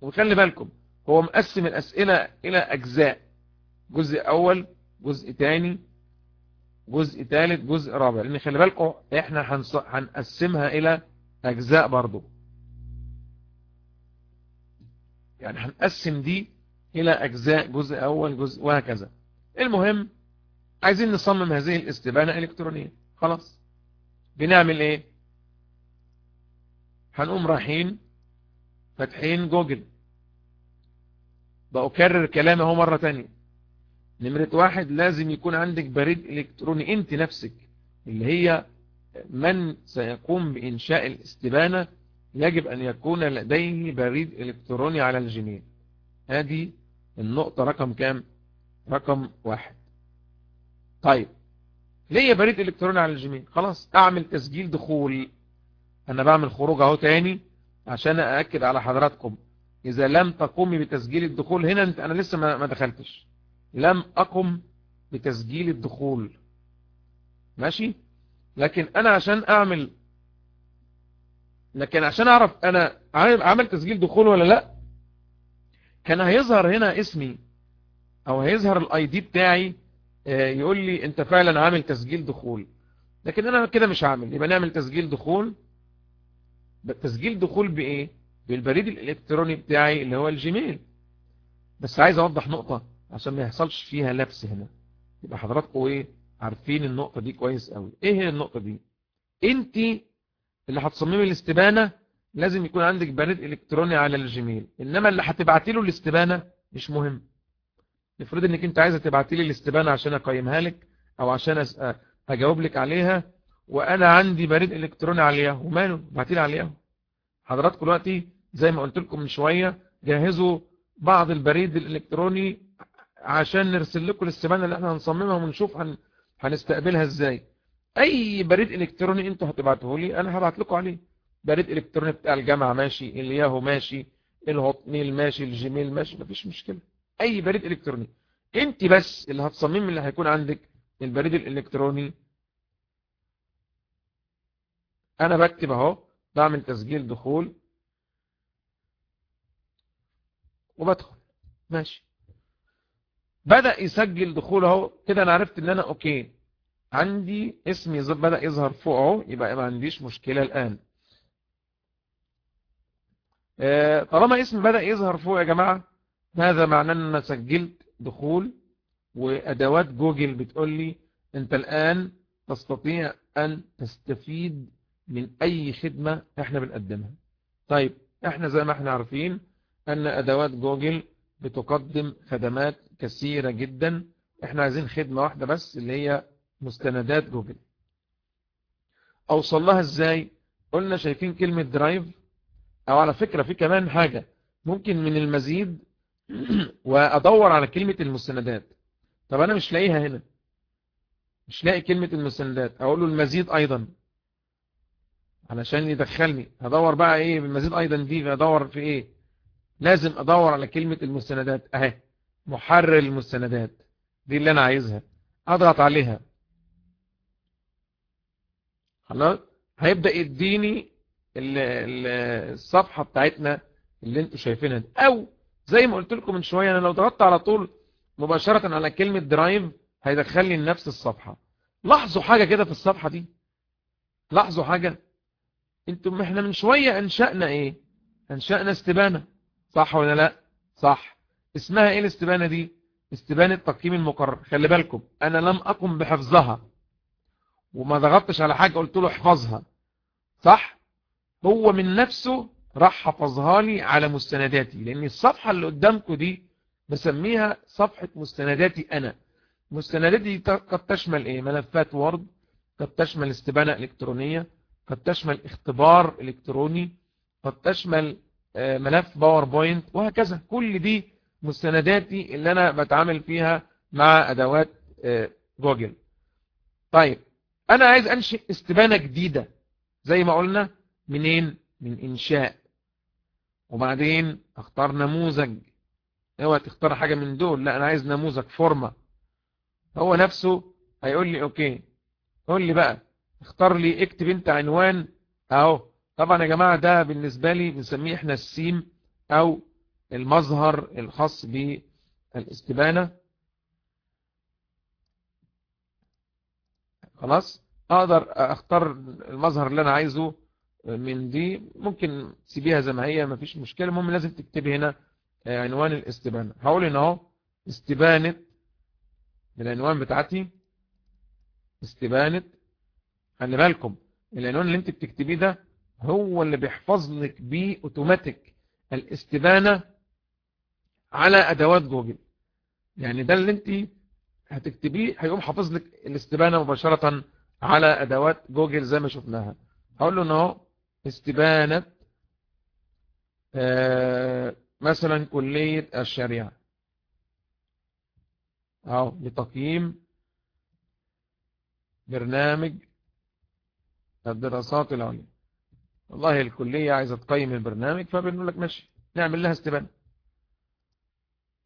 وخلي بالكم هو مقسم الأسئلة إلى أجزاء. جزء أول جزء تاني جزء ثالث جزء رابع. لأن خلي بالكم إحنا هنقسمها إلى أجزاء برضو. يعني هنقسم دي إلى أجزاء جزء أول جزء وهكذا. المهم عايزين نصمم هذه الاستبانة إلكترونية. خلاص. بنعمل إيه؟ هنقوم رايحين فاتحين جوجل. بأكرر كلامي اهو مرة تانية. نمرة واحد لازم يكون عندك بريد إلكتروني. أنت نفسك اللي هي من سيقوم بإنشاء الاستبانة يجب أن يكون لديه بريد إلكتروني على الجيميل هذه النقطة رقم كام؟ رقم واحد. طيب ليه بريد إلكتروني على الجيميل؟ خلاص أعمل تسجيل دخول. أنا بعمل خروج أهو تاني عشان أأكد على حضراتكم. إذا لم تقومي بتسجيل الدخول هنا أنا لسه ما دخلتش. لم أقم بتسجيل الدخول. ماشي؟ لكن أنا عشان أعمل لكن عشان أعرف أنا عمل تسجيل دخول ولا لأ كان هيظهر هنا اسمي أو هيظهر الاي دي بتاعي يقول لي أنت فعلا عامل تسجيل دخول. لكن أنا كده مش عامل. يبقى نعمل تسجيل دخول. تسجيل دخول بإيه؟ بالبريد الإلكتروني بتاعي اللي هو الجيميل. بس عايز أوضح نقطة عشان ما يحصلش فيها لبس هنا. يبقى حضراتكم إيه؟ عارفين النقطة دي كويس قوي إيه هي النقطة دي؟ أنت اللي هتصممي الاستبانة لازم يكون عندك بريد إلكتروني على الجيميل. إنما اللي هتبعتي له الاستبانة مش مهم. نفرض إنك أنت عايزة تبعتي لي الاستبانة عشان أقيمها لك أو عشان أجاوب لك عليها وأنا عندي بريد إلكتروني على الياهو ماله ابعتي لي على الياهو حضراتكم دلوقتي زي ما قلت لكم من شوية جهزوا بعض البريد الإلكتروني عشان نرسل لكم الاستبانة اللي إحنا هنصممها ونشوف هن... هنستقبلها إزاي. أي بريد إلكتروني أنتوا هتبعتوه لي أنا هبعت لكم عليه. بريد إلكتروني بتاع الجامعة ماشي الياهو ماشي الهوت ميل ماشي الجيميل ماشي مفيش مشكلة. أي بريد إلكتروني. أنت بس اللي هتصممي اللي هيكون عندك البريد الإلكتروني. أنا بكتب أهو بعمل تسجيل دخول. وبدخل. ماشي. بدأ يسجل دخول أهو. كده أنا عرفت إن أنا أوكي. عندي اسمي بدأ يظهر فوق أهو. يبقى ما عنديش مشكلة الآن. طالما اسمي بدأ يظهر فوق يا جماعة هذا معناه إن أنا سجلت دخول وأدوات جوجل بتقول لي أنت الآن تستطيع أن تستفيد من أي خدمة إحنا بنقدمها. طيب إحنا زي ما إحنا عارفين أن أدوات جوجل بتقدم خدمات كثيرة جدا. إحنا عايزين خدمة واحدة بس اللي هي مستندات جوجل. أوصل لها إزاي؟ قلنا شايفين كلمة درايف أو على فكرة في كمان حاجة. ممكن من المزيد وادور على كلمة المستندات. طب أنا مش لاقيها هنا. مش لاقي كلمة المستندات. أقول له المزيد أيضا. علشان يدخلني. هدور بقى إيه؟ بالمزيد أيضا دي أدور في إيه؟ لازم أدور على كلمة المستندات. أهي. محرر المستندات. دي اللي أنا عايزها. أضغط عليها. خلاص؟ هيبدأ يديني الصفحة بتاعتنا اللي أنتوا شايفينها دي. أو زي ما قلت لكم من شوية أنا لو ضغطت على طول مباشرة على كلمة درايف هيدخلني لنفس الصفحة. لاحظوا حاجة كده في الصفحة دي؟ لاحظوا حاجة؟ أنتم إحنا من شوية أنشأنا إيه؟ أنشأنا استبانة. صح ولا لا؟ صح. اسمها إيه الاستبانة دي؟ استبانة تقييم المقرر. خلي بالكم أنا لم أقم بحفظها. وما ضغطتش على حاجة قلت له احفظها. صح؟ هو من نفسه راح حفظها لي على مستنداتي لأن الصفحة اللي قدامكم دي بسميها صفحة مستنداتي أنا. مستنداتي قد تشمل إيه؟ ملفات وورد قد تشمل استبانة إلكترونية قد تشمل اختبار إلكتروني قد تشمل ملف باوربوينت وهكذا. كل دي مستنداتي اللي أنا بتعامل فيها مع أدوات جوجل. طيب أنا عايز أنشئ استبانة جديدة. زي ما قلنا منين؟ من إنشاء. وبعدين اختار نموذج. اوعى تختار حاجة من دول. لا أنا عايز نموذج فورمة. هو نفسه هيقول لي okay. قول لي بقى اختار لي اكتب أنت عنوان أهو. طبعا يا جماعة ده بالنسبة لي بنسميه إحنا السيم أو المظهر الخاص بالإستبانة. خلاص؟ أقدر أختار المظهر اللي أنا عايزه. من دي ممكن تسيبيها زي ما هي مفيش مشكلة. المهم لازم تكتبي هنا عنوان الاستبانة هقول هنا أهو استبانة العنوان بتاعتي. استبانة. خلي بالكم العنوان اللي أنت بتكتبيه ده هو اللي بيحفظ لك بيه اوتوماتيك الاستبانة على أدوات جوجل. يعني ده اللي أنت هتكتبيه هيقوم حافظ لك الاستبانة مباشرة على أدوات جوجل زي ما شفناها. هقول له انه استبانة آه مثلا كلية الشريعة. أهو لتقييم برنامج الدراسات العليا. والله الكلية عايزة تقيم البرنامج فبنقول لك ماشي نعمل لها استبانة.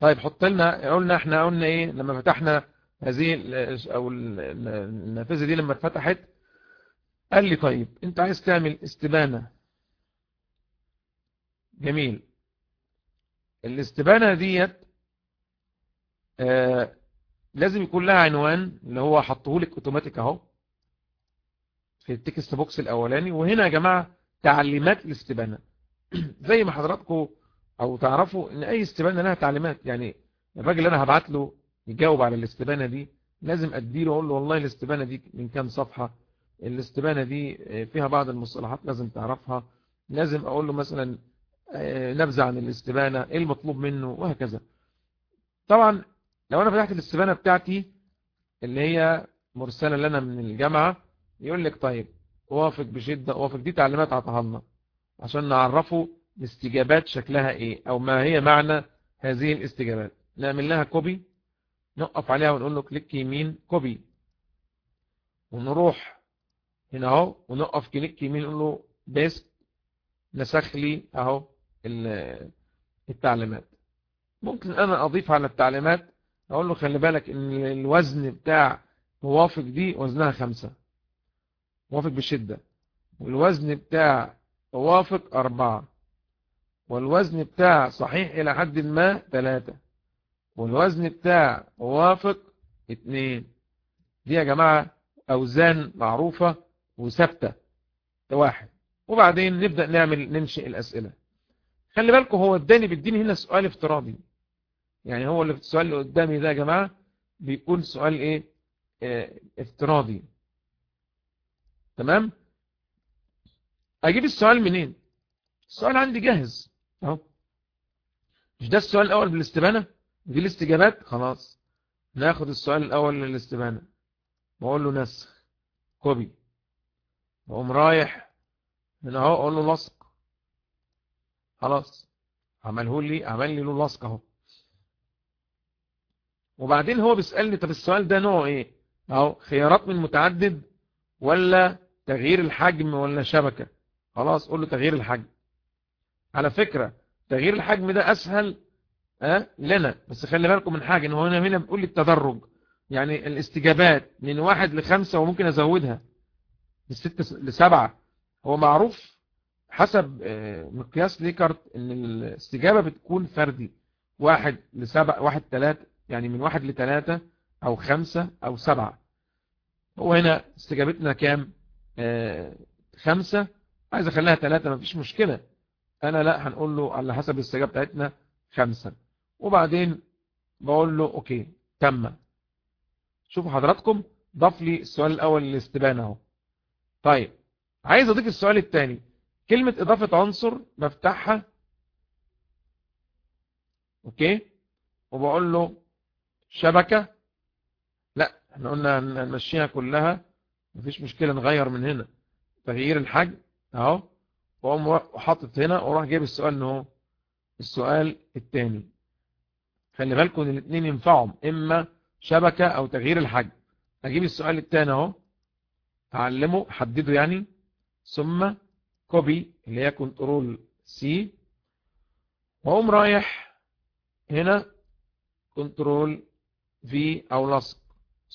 طيب حط لنا قلنا إحنا قلنا إيه؟ لما فتحنا هذه أو النافذة دي لما اتفتحت قال لي طيب أنت عايز تعمل استبانة. جميل. الاستبانة ديت آه لازم يكون لها عنوان اللي هو حطه لك أوتوماتيك أهو في ال text box الأولاني. وهنا يا جماعة تعليمات الاستبانة. زي ما حضراتكم أو تعرفوا إن أي استبانة لها تعليمات. يعني الراجل اللي أنا هبعت له يجاوب على الاستبانة دي لازم أديله أقول له والله الاستبانة دي من كام صفحة؟ الاستبانة دي فيها بعض المصطلحات لازم تعرفها. لازم أقول له مثلا نبذة عن الاستبانة إيه المطلوب منه وهكذا. طبعا لو أنا فتحت الاستبانة بتاعتي اللي هي مرسلة لنا من الجامعة يقول لك طيب وافق بشدة وافق دي تعليمات عطاها لنا عشان نعرفه الاستجابات شكلها إيه أو ما هي معنى هذه الاستجابات. نعمل لها copy نقف عليها ونقول له click يمين copy ونروح هنا اهو ونقف click يمين نقول له paste نسخ لي اهو التعليمات. ممكن أنا اضيف على التعليمات أقول له خلي بالك إن الوزن بتاع موافق دي وزنها خمسة موافق بشدة والوزن بتاع موافق أربعة والوزن بتاع صحيح إلى حد ما ثلاثة والوزن بتاع موافق اتنين. دي يا جماعة أوزان معروفة وثابتة. ده واحد. وبعدين نبدأ نعمل ننشئ الأسئلة. خلي بالكم هو اداني بيديني هنا سؤال افتراضي. يعني هو اللي السؤال اللي قدامي ده يا جماعة بيكون سؤال إيه؟ آه افتراضي. تمام؟ أجيب السؤال منين؟ السؤال عندي جاهز. أهو. مش ده السؤال الأول بالاستبانة؟ دي الاستجابات؟ خلاص. ناخد السؤال الأول للاستبانة. واقول له نسخ. كوبي. وأقوم رايح هنا أهو أقول له لصق. خلاص. عمله لي عمل لي له لصق أهو. وبعدين هو بيسألني طب السؤال ده نوعه إيه؟ أهو خيارات من متعدد ولا تغيير الحجم ولا شبكة؟ خلاص قول له تغيير الحجم. على فكرة تغيير الحجم ده أسهل أه؟ لنا. بس خلي بالكم من حاجة إن هو هنا هنا بيقول لي التدرج. يعني الاستجابات من واحد لخمسة وممكن أزودها. من لسبعة. هو معروف حسب مقياس ليكارت إن الاستجابة بتكون فردي. واحد لسبعة واحد ثلاثة يعني من واحد لثلاثة أو خمسة أو سبعة. هو هنا استجابتنا كام؟ آه خمسة. عايز أخليها ثلاثة مفيش مشكلة. أنا لا هنقول له على حسب الاستجابة بتاعتنا خمسة. وبعدين بقول له أوكي تم شوفوا حضراتكم ضاف لي السؤال الأول للاستبانة أهو. طيب عايز أضيف السؤال الثاني كلمة إضافة عنصر بفتحها. أوكي. وبقول له شبكة. لا إحنا قلنا هنمشيها كلها. مفيش مشكلة نغير من هنا. تغيير الحجم. أهو. وأقوم حاطط هنا. وأروح جايب السؤال انه السؤال الثاني خلي بالكم الاثنين ينفعهم. إما شبكة أو تغيير الحجم. أجيب السؤال الثاني أهو. اعلمه احدده يعني. ثم copy اللي هي control C وأقوم رايح هنا control V أو لصق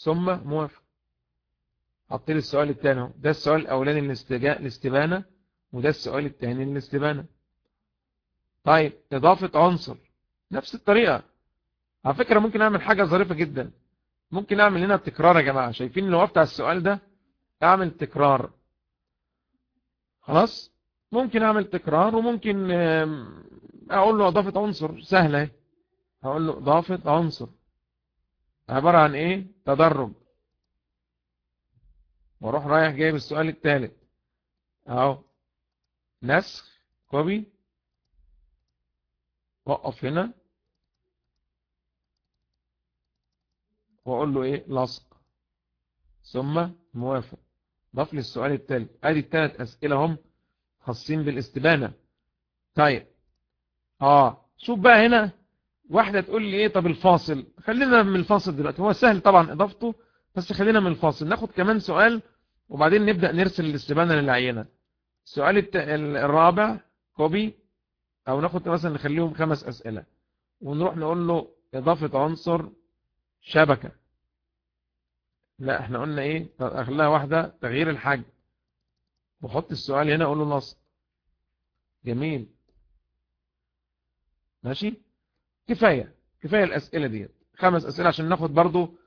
ثم موافق. حط لي السؤال الثاني ده السؤال الأولاني الاستبانه وده السؤال الثاني الاستبانه طيب إضافة عنصر. نفس الطريقة. على فكرة ممكن أعمل حاجة ظريفة جدا. ممكن أعمل هنا تكرار يا جماعة. شايفين لو وقفت على السؤال ده؟ أعمل تكرار. خلاص؟ ممكن أعمل تكرار وممكن أقول له إضافة عنصر. أهي. هقول له إضافة عنصر. عبارة عن إيه؟ تدرج. وأروح رايح جايب السؤال الثالث أهو. نسخ كوبي. وقف هنا. وأقول له إيه؟ لصق. ثم موافق. ضاف لي السؤال الثالث أدي الثلاث أسئلة هم خاصين بالاستبانة. طيب. آه. شوف بقى هنا واحدة تقول لي إيه؟ طب الفاصل. خلينا من الفاصل دلوقتي. هو سهل طبعا إضافته بس خلينا من الفاصل. ناخد كمان سؤال وبعدين نبدأ نرسل الاستبانة للعينة. السؤال الت... الرابع كوبي أو ناخد مثلا نخليهم خمس أسئلة. ونروح نقول له إضافة عنصر شبكة. لا إحنا قلنا إيه؟ اخليها واحدة تغيير الحجم وحط السؤال هنا أقول له نص. جميل. ماشي؟ كفاية كفاية الأسئلة دي خمس أسئلة عشان ناخد برضو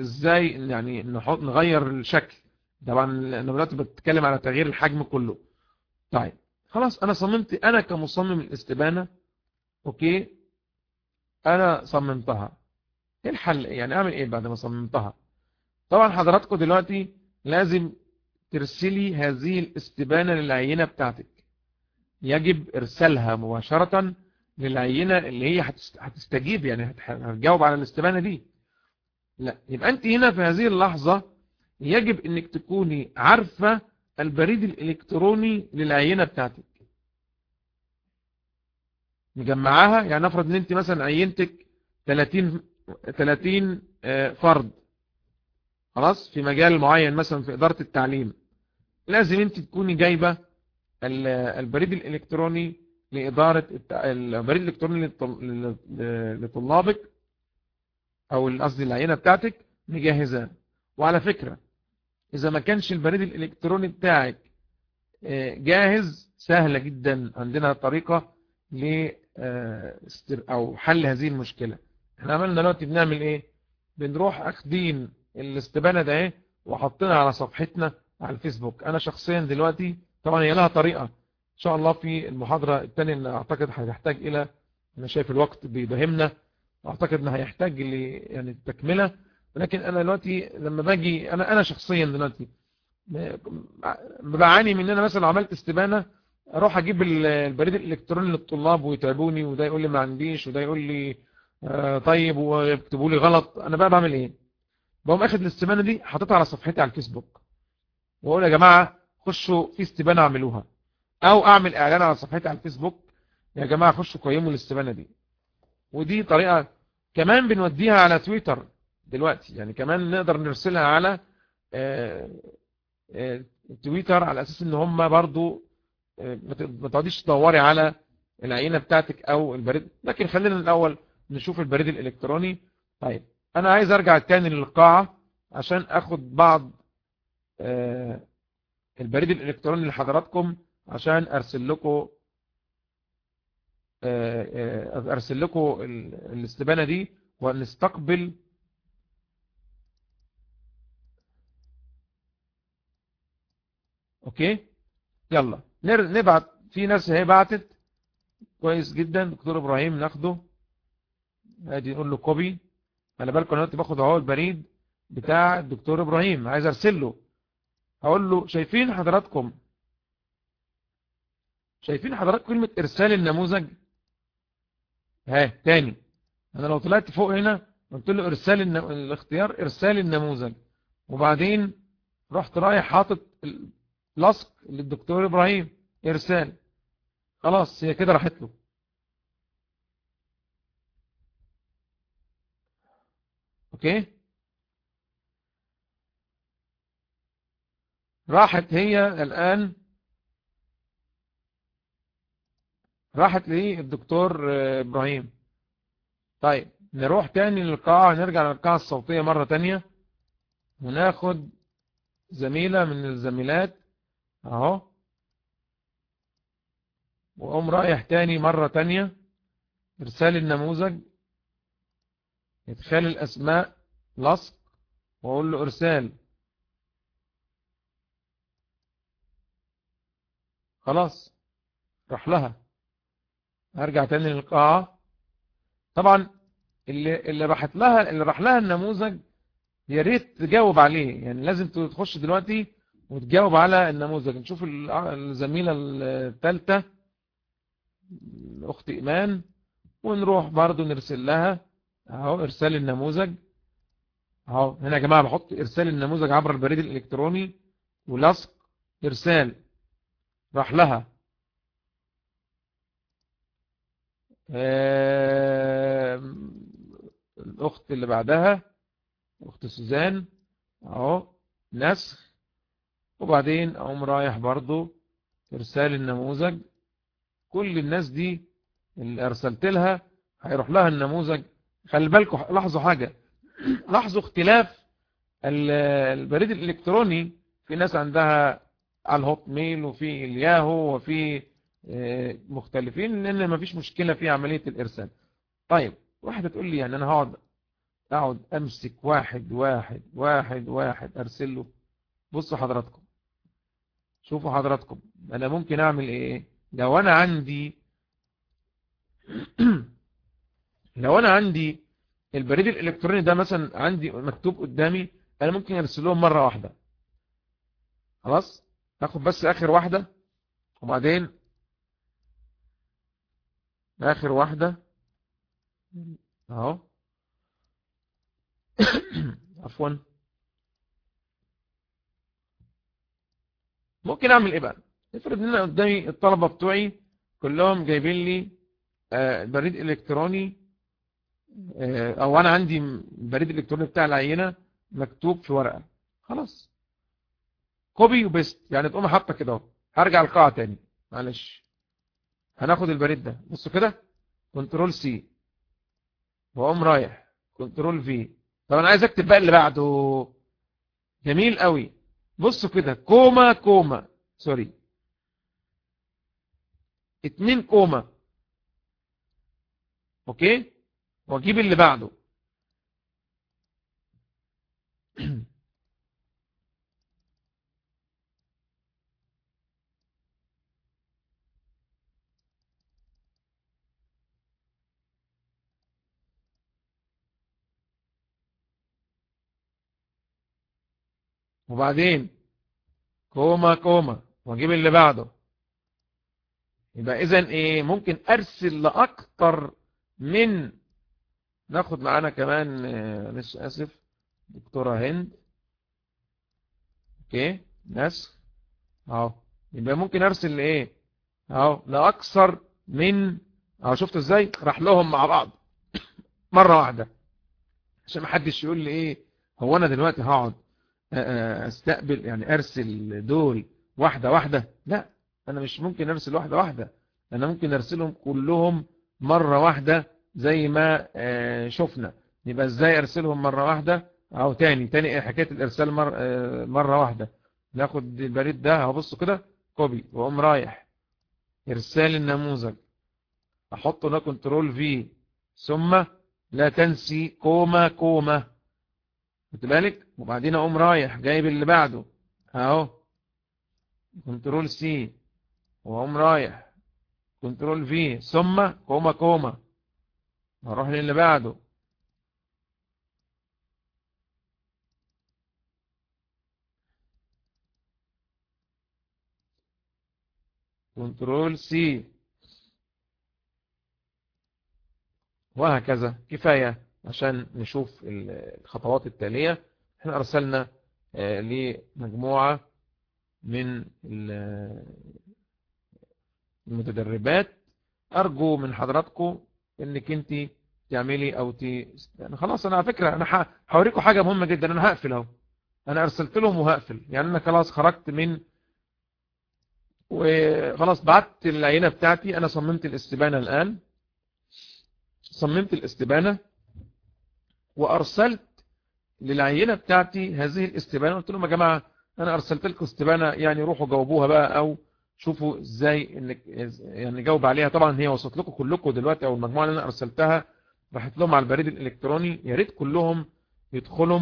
إزاي يعني نحط نغير الشكل. طبعا أنا دلوقتي بتكلم على تغيير الحجم كله. طيب خلاص أنا صممت أنا كمصمم الاستبانة أوكي؟ أنا صممتها. إيه الحل؟ يعني أعمل إيه بعد ما صممتها؟ طبعا حضراتكم دلوقتي لازم ترسلي هذه الاستبانة للعينة بتاعتك. يجب إرسالها مباشرة للعينة اللي هي هتستجيب يعني هتجاوب على الاستبانة دي. لا يبقى انت هنا في هذه اللحظة يجب انك تكوني عارفة البريد الإلكتروني للعينة بتاعتك. مجمعاها يعني نفرض ان انت مثلا عينتك 30 30 فرد. خلاص؟ في مجال معين مثلا في إدارة التعليم. لازم أنت تكوني جايبة البريد الإلكتروني لإدارة البريد الإلكتروني لطلابك أو قصدي العينة بتاعتك مجهزاه وعلى فكرة إذا ما كانش البريد الإلكتروني بتاعك جاهز سهلة جدا. عندنا طريقة ل أو حل هذه المشكلة. إحنا عملنا دلوقتي بنعمل إيه؟ بنروح أخدين الاستبانة ده إيه؟ وحطينا على صفحتنا على الفيسبوك. أنا شخصيا دلوقتي طبعا هي لها طريقة. إن شاء الله في المحاضرة الثانية اللي أعتقد هتحتاج إلى أنا شايف الوقت بيدهمنا أعتقد إنها هيحتاج ل يعني التكملة ولكن أنا دلوقتي لما باجي أنا أنا شخصيا دلوقتي بعاني من إن أنا مثلا عملت استبانة أروح أجيب البريد الإلكتروني للطلاب ويتعبوني وده يقول لي ما عنديش وده يقول لي آه طيب ويكتبوا لي غلط. أنا بقى بعمل إيه؟ بقوم اخد الاستبانة دي حاططها على صفحتي على الفيسبوك. وأقول يا جماعة خشوا في استبانة اعملوها. أو أعمل إعلان على صفحتي على الفيسبوك. يا جماعة خشوا قيموا الاستبانة دي. ودي طريقة كمان بنوديها على تويتر دلوقتي. يعني كمان نقدر نرسلها على آه آه تويتر على أساس إن هم برضو ما تقعديش تدوري على العينة بتاعتك أو البريد. لكن خلينا الأول نشوف البريد الإلكتروني. طيب. أنا عايز أرجع تاني للقاعة عشان أخد بعض آه البريد الإلكتروني لحضراتكم عشان أرسل لكم آه آه أرسل لكم الاستبانة دي ونستقبل okay؟ يلا. نبعت في ناس هي بعتت. كويس جدا. دكتور إبراهيم ناخده. أدي نقول له copy خلي بالكم أنا دلوقتي باخد أهو البريد بتاع الدكتور إبراهيم عايز أرسل له. هقول له شايفين حضراتكم؟ شايفين حضراتكم كلمة إرسال النموذج؟ ها تاني. أنا لو طلعت فوق هنا قلت له إرسال الن... الاختيار إرسال النموذج. وبعدين رحت رايح حاطط لصق للدكتور إبراهيم إرسال. خلاص هي كده راحت له. أوكي؟ راحت هي الآن راحت للدكتور إبراهيم. طيب نروح تاني للقاعة نرجع للقاعة الصوتية مرة تانية. وناخد زميلة من الزميلات أهو. وأقوم رايح تاني مرة تانية. إرسال النموذج. إدخال الأسماء لصق وأقول له إرسال. خلاص راح لها. هرجع تاني للقاعة. طبعا اللي اللي راحت لها اللي راح لها النموذج يا ريت تجاوب عليه. يعني لازم تخش دلوقتي وتجاوب على النموذج. نشوف الزميلة الثالثة الأخت إيمان ونروح برضو نرسل لها. اهو ارسال النموذج. اهو هنا يا جماعة بحط ارسال النموذج عبر البريد الالكتروني ولصق ارسال راح لها. الاخت اللي بعدها اخت سوزان. اهو نسخ. وبعدين اقوم رايح برضو ارسال النموذج. كل الناس دي اللي ارسلت لها هيروح لها النموذج خلي بالكم لاحظوا حاجة. لاحظوا اختلاف البريد الإلكتروني. في ناس عندها على الهوت ميل وفي الياهو وفي مختلفين لأن ما فيش مشكلة في عملية الإرسال. طيب واحدة تقول لي يعني أنا هقعد أقعد أمسك واحد واحد واحد واحد أرسل له. بصوا حضراتكم. شوفوا حضراتكم. أنا ممكن أعمل إيه؟ لو أنا عندي لو أنا عندي البريد الإلكتروني ده مثلا عندي مكتوب قدامي أنا ممكن ارسلهم مرة واحدة. خلاص؟ هاخد بس آخر واحدة وبعدين آخر واحدة. أهو. عفوا. ممكن أعمل إيه بقى؟ افرض إن أنا قدامي الطلبة بتوعي كلهم جايبين لي بريد إلكتروني أو أنا عندي البريد الالكتروني بتاع العينة مكتوب في ورقة. خلاص. copy و paste يعني تقوم حاطة كده أهو. هرجع القاعة تاني. معلش. هناخد البريد ده. بصوا كده. control C وأقوم رايح. control V طب أنا عايز أكتب بقى اللي بعده. جميل قوي بصوا كده. comma comma. sorry اتنين comma. okay واجيب اللي بعده. وبعدين comma comma واجيب اللي بعده. يبقى اذا إيه؟ ممكن أرسل لاكتر من ناخد معانا كمان مش آسف دكتورة هند. okay نسخ أهو يبقى ممكن أرسل لإيه؟ أهو لأكثر من أهو شفت إزاي؟ راح لهم مع بعض. مرة واحدة. عشان ما حدش يقول لي إيه هو أنا دلوقتي هقعد أستقبل يعني أرسل دول واحدة واحدة؟ لا أنا مش ممكن أرسل واحدة واحدة. أنا ممكن أرسلهم كلهم مرة واحدة. زي ما شفنا. يبقى إزاي أرسلهم مرة واحدة؟ أو تاني تاني حكاية الإرسال مر مرة واحدة. ناخد البريد ده هبص كده كوبي وأقوم رايح. إرسال النموذج. احطه ده control V. ثم لا تنسي comma comma. خد بالك؟ وبعدين أقوم رايح جايب اللي بعده. أهو. control C. وأقوم رايح. control V. ثم comma comma. أروح للي بعده. control C. وهكذا. كفاية عشان نشوف الخطوات التالية. إحنا أرسلنا لمجموعة من المتدربات. أرجو من حضراتكم انك انت تعملي أو ت... يعني خلاص أنا على فكرة أنا هوريكم حاجة مهمة جدا أنا هقفل اهو. أنا ارسلت لهم وهقفل. يعني أنا خلاص خرجت من وخلاص بعت العينة بتاعتي أنا صممت الاستبانة الآن. صممت الاستبانة وأرسلت للعينة بتاعتي هذه الاستبانة. قلت لهم يا جماعة أنا أرسلت لكم استبانة يعني روحوا جاوبوها بقى أو شوفوا إزاي انك يعني جاوب عليها. طبعا هي وصلت لكم كلكم دلوقتي أو المجموعة اللي أنا أرسلتها راحت لهم على البريد الإلكتروني. يا ريت كلهم يدخلوا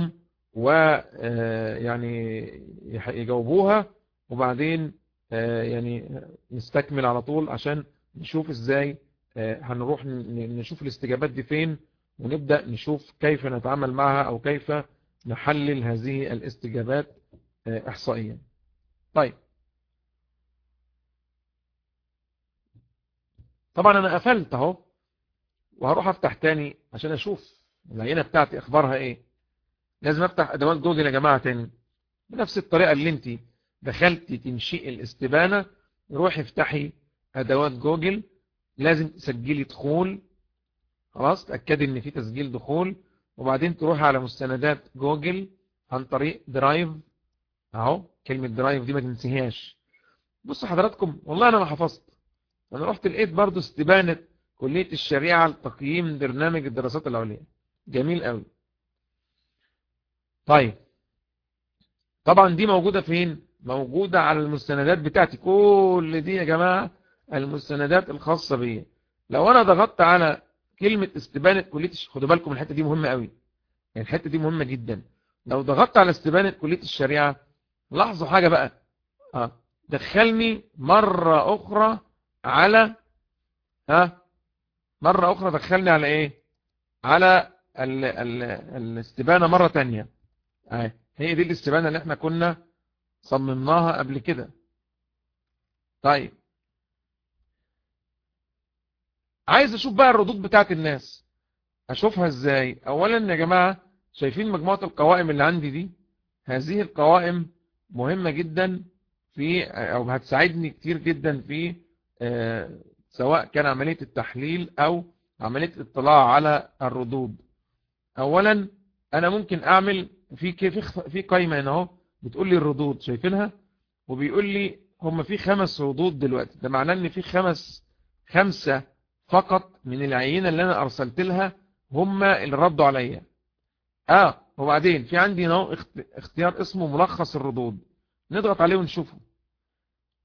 ويعني يجاوبوها وبعدين يعني نستكمل على طول عشان نشوف إزاي هنروح نشوف الاستجابات دي فين ونبدأ نشوف كيف نتعامل معها أو كيف نحلل هذه الاستجابات احصائيا. طيب. طبعا أنا قفلت أهو وهروح أفتح تاني عشان أشوف العينة بتاعتي أخبارها إيه. لازم أفتح أدوات جوجل يا جماعة تاني. بنفس الطريقة اللي انت دخلتي تنشئ الاستبانة روحي افتحي أدوات جوجل لازم تسجلي دخول. خلاص تأكدي إن في تسجيل دخول. وبعدين تروحي على مستندات جوجل عن طريق Drive. أهو كلمة Drive دي ما تنسيهاش. بصوا حضراتكم والله أنا ما حفظت. أنا رحت لقيت برضو استبانة كلية الشريعة لتقييم برنامج الدراسات العليا. جميل قوي طيب. طبعا دي موجودة فين؟ موجودة على المستندات بتاعتي. كل دي يا جماعة المستندات الخاصة بي لو أنا ضغطت على كلمة استبانة كلية خدوا بالكم الحتة دي مهمة قوي يعني الحتة دي مهمة جدا. لو ضغطت على استبانة كلية الشريعة لاحظوا حاجة بقى. آه. دخلني مرة أخرى على ها مرة أخرى دخلني على إيه؟ على ال ال الاستبانة مرة تانية. آه هي دي الاستبانة اللي إحنا كنا صممناها قبل كده. طيب. عايز أشوف بقى الردود بتاعت الناس. أشوفها إزاي؟ اولا يا جماعة شايفين مجموعة القوائم اللي عندي دي؟ هذه القوائم مهمة جدا في أو هتساعدني كتير جدا في سواء كان عملية التحليل أو عملية الاطلاع على الردود. اولا أنا ممكن أعمل في في قائمة هنا أهو بتقول لي الردود شايفينها؟ وبيقول لي هم في خمس ردود دلوقتي. ده معناه إن في خمس خمسة فقط من العينة اللي أنا أرسلت لها هم اللي ردوا عليا. آه وبعدين في عندي نوع اختيار اسمه ملخص الردود. نضغط عليه ونشوفه.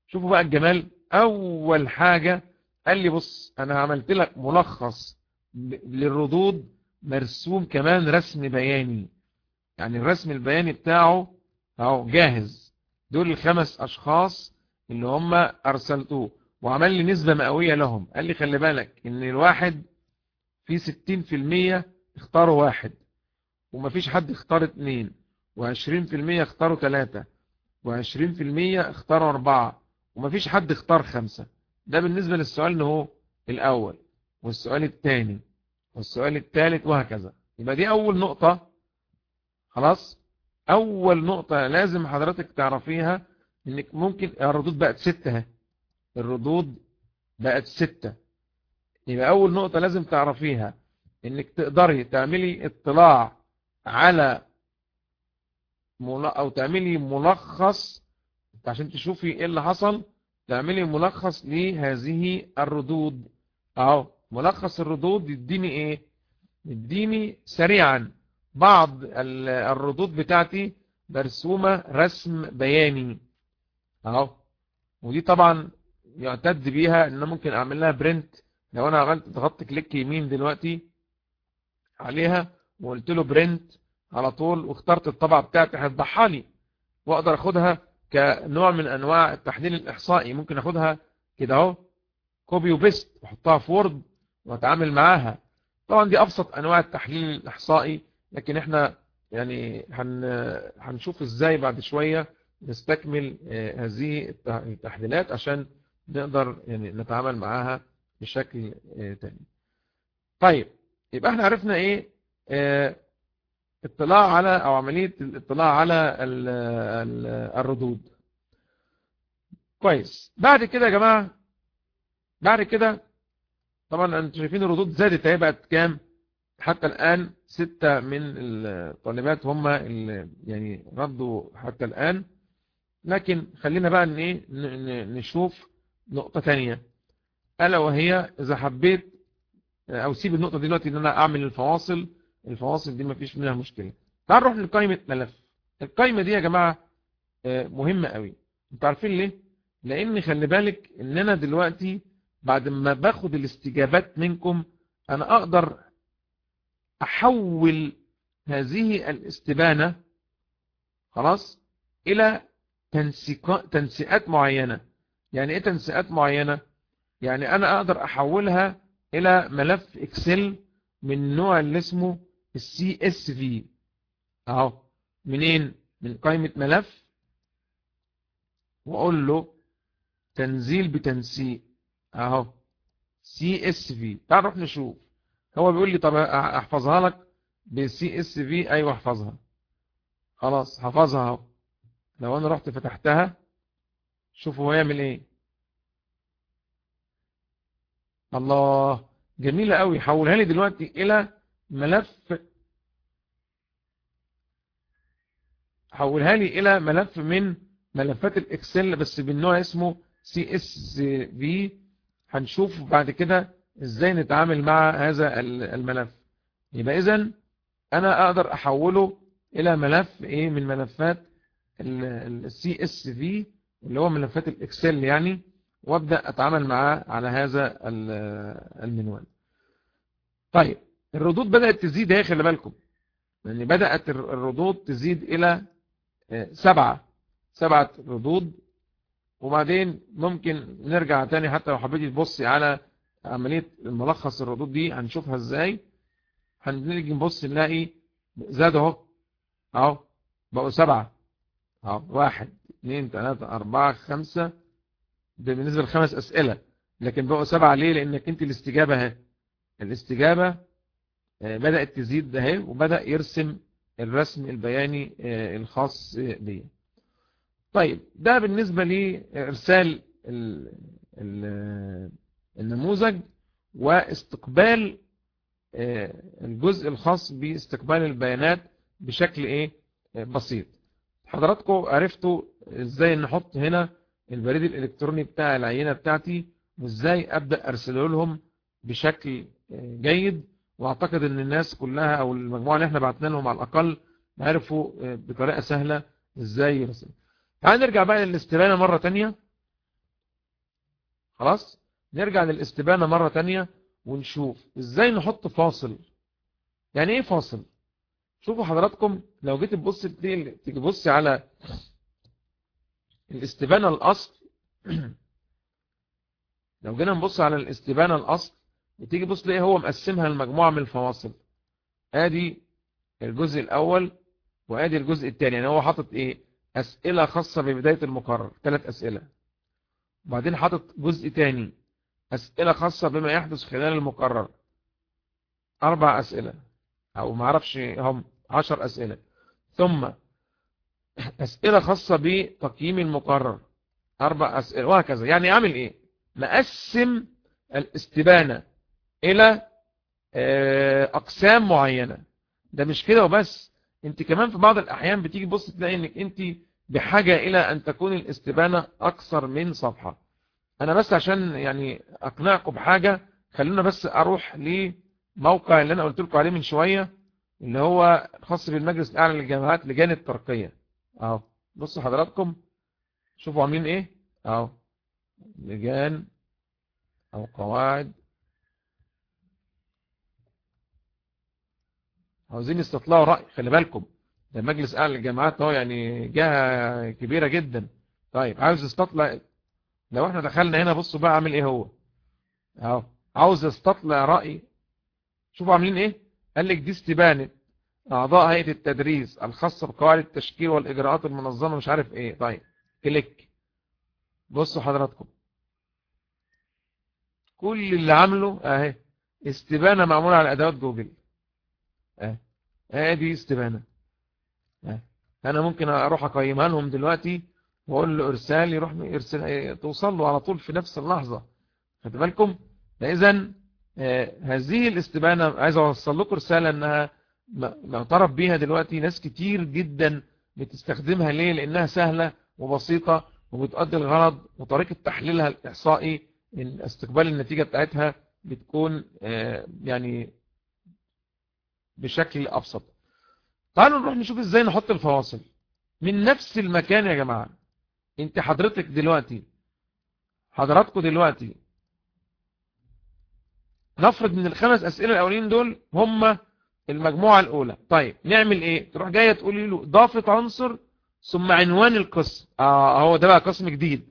شوفوا بقى الجمال. أول حاجة قال لي بص أنا عملت لك ملخص للردود مرسوم كمان رسم بياني. يعني الرسم البياني بتاعه أهو جاهز. دول الخمس أشخاص اللي هم أرسلتوه. وعمل لي نسبة مئوية لهم. قال لي خلي بالك إن الواحد في ستين في المية اختاروا واحد. ومفيش حد اختار اتنين. وعشرين في المية اختاروا تلاتة. وعشرين في المية اختاروا أربعة. ومفيش حد اختار خمسة. ده بالنسبة للسؤال اللي هو الأول والسؤال الثاني والسؤال الثالث وهكذا. يبقى دي أول نقطة. خلاص؟ أول نقطة لازم حضرتك تعرفيها إنك ممكن الردود بقت ستة الردود بقت ستة. يبقى أول نقطة لازم تعرفيها إنك تقدري تعملي اطلاع على أو تعملي ملخص عشان تشوفي إيه اللي حصل تعملي ملخص لهذه الردود. أهو ملخص الردود يديني إيه؟ يديني سريعا بعض الردود بتاعتي مرسومة رسم بياني. أهو ودي طبعا يعتد بيها إن ممكن أعمل لها print لو أنا عملت ضغطت click يمين دلوقتي عليها وقلت له print على طول واخترت الطبعة بتاعتي هتطلع لي وأقدر أخدها كنوع من أنواع التحليل الإحصائي ممكن اخدها كده أهو copy و paste وأحطها في Word وأتعامل معاها. طبعا دي أبسط أنواع التحليل الإحصائي لكن إحنا يعني هن هنشوف إزاي بعد شوية نستكمل هذه التحليلات عشان نقدر يعني نتعامل معاها بشكل تاني. طيب يبقى إحنا عرفنا إيه آه اطلاع على أو عملية الاطلاع على ال ال الردود. كويس. بعد كده يا جماعة بعد كده طبعا أنتوا شايفين الردود زادت. اهي بقت كام؟ حتى الآن ستة من الطالبات هم اللي يعني ردوا حتى الآن. لكن خلينا بقى إيه نشوف نقطة تانية. ألا وهي إذا حبيت أو سيب النقطة دلوقتي إن أنا أعمل الفواصل الفواصل دي مفيش منها مشكلة. تعال نروح لقائمة ملف القائمة دي يا جماعة مهمة قوي. أنتوا عارفين ليه؟ لأن خلي بالك إن أنا دلوقتي بعد ما باخد الاستجابات منكم أنا أقدر أحول هذه الاستبانة خلاص إلى تنسيقات معينة. يعني إيه تنسيقات معينة؟ يعني أنا أقدر أحولها إلى ملف Excel من النوع اللي اسمه ال CSV. أهو. منين؟ من قائمة ملف. وأقول له تنزيل بتنسيق. أهو. CSV. تعال نروح نشوف. هو بيقول لي طب أحفظها لك. بال CSV. أيوه أحفظها. خلاص حفظها أهو. لو أنا رحت فتحتها شوفوا هو يعمل إيه. الله. جميلة قوي حولها لي دلوقتي إلى ملف حولها لي إلى ملف من ملفات ال Excel بس بالنوع اسمه CSV. هنشوف بعد كده إزاي نتعامل مع هذا الملف. يبقى اذا أنا أقدر أحوله إلى ملف إيه؟ من ملفات ال CSV اللي هو ملفات ال Excel يعني وأبدأ أتعامل معاه على هذا المنوال. طيب الردود بدأت تزيد اهي خلي بالكم. يعني بدأت الردود تزيد إلى سبعة. سبعة ردود. وبعدين ممكن نرجع تاني حتى لو حبيتي تبصي على عملية الملخص الردود دي هنشوفها إزاي. هنيجي نبص نلاقي زاد أهو. أهو. بقوا سبعة. أهو. واحد اثنين ثلاثة أربعة خمسة. ده بالنسبة لخمس أسئلة. لكن بقوا سبعة ليه؟ لأنك أنت الاستجابة أهي. الاستجابة بدأت تزيد اهي وبدأ يرسم الرسم البياني الخاص بيه طيب ده بالنسبة لإرسال النموذج واستقبال الجزء الخاص باستقبال البيانات بشكل إيه؟ بسيط. حضراتكم عرفتوا إزاي نحط هنا البريد الإلكتروني بتاع العينة بتاعتي وإزاي أبدأ أرسله لهم بشكل جيد؟ واعتقد ان الناس كلها أو المجموعة اللي إحنا بعتنا لهم على الأقل عرفوا بطريقة سهلة إزاي يرسل تعال نرجع بقى للاستبانة مرة تانية. خلاص؟ نرجع للاستبانة مرة تانية ونشوف إزاي نحط فاصل. يعني إيه فاصل؟ شوفوا حضراتكم لو جيت تبص تيجي تبص على الاستبانة الأصل. لو جينا نبص على الاستبانة الأصل بتيجي تبص ليه هو مقسمها لمجموعة من الفواصل. آدي الجزء الأول وآدي الجزء الثاني. يعني هو حاطط إيه؟ أسئلة خاصة ببداية المقرر. ثلاث أسئلة. وبعدين حاطط جزء تاني. أسئلة خاصة بما يحدث خلال المقرر. أربع أسئلة. أو ما أعرفش هم عشر أسئلة. ثم أسئلة خاصة بتقييم المقرر. أربع أسئلة. وهكذا. يعني أعمل إيه؟ مقسم الاستبانة. إلى أقسام معينة. ده مش كده وبس. أنت كمان في بعض الأحيان بتيجي تبص تلاقي إنك أنت بحاجة إلى أن تكون الاستبانة أكثر من صفحة. أنا بس عشان يعني أقنعكم بحاجة خلونا بس أروح لموقع اللي أنا قلت لكم عليه من شوية اللي هو خاص بالمجلس الأعلى للجامعات لجان الترقية. أهو. بصوا حضراتكم. شوفوا عاملين إيه. أهو. لجان أو قواعد. عاوزين يستطلعوا رأي. خلي بالكم ده مجلس أعلى للجامعات هو يعني جهة كبيرة جدا. طيب عاوز يستطلع لو إحنا دخلنا هنا بصوا بقى عامل إيه هو. أهو عاوز يستطلع رأي. شوفوا عاملين إيه. قال لك دي استبانة. أعضاء هيئة التدريس الخاصة بقواعد التشكيل والإجراءات المنظمة مش عارف إيه. طيب كليك. بصوا حضراتكم. كل اللي عامله أهي استبانة معمولة على أدوات جوجل. ادي استبانة. اهي أنا ممكن أروح أقيمها لهم دلوقتي وأقول له إرسال يروح يرسل توصل له على طول في نفس اللحظة. خد بالكم؟ اذا آه هذه الاستبانة عايز أوصل لكم رسالة إنها معترف بيها دلوقتي ناس كتير جدا بتستخدمها ليه؟ لأنها سهلة وبسيطة وبتؤدي الغرض وطريقة تحليلها الإحصائي استقبال النتيجة بتاعتها بتكون يعني بشكل أبسط. تعالوا نروح نشوف إزاي نحط الفواصل. من نفس المكان يا جماعة. أنت حضرتك دلوقتي حضراتكم دلوقتي نفرض من الخمس أسئلة الأولين دول هم المجموعة الأولى. طيب نعمل إيه؟ تروح جاية تقولي له اضافة عنصر ثم عنوان القسم. آه هو ده بقى قسم جديد.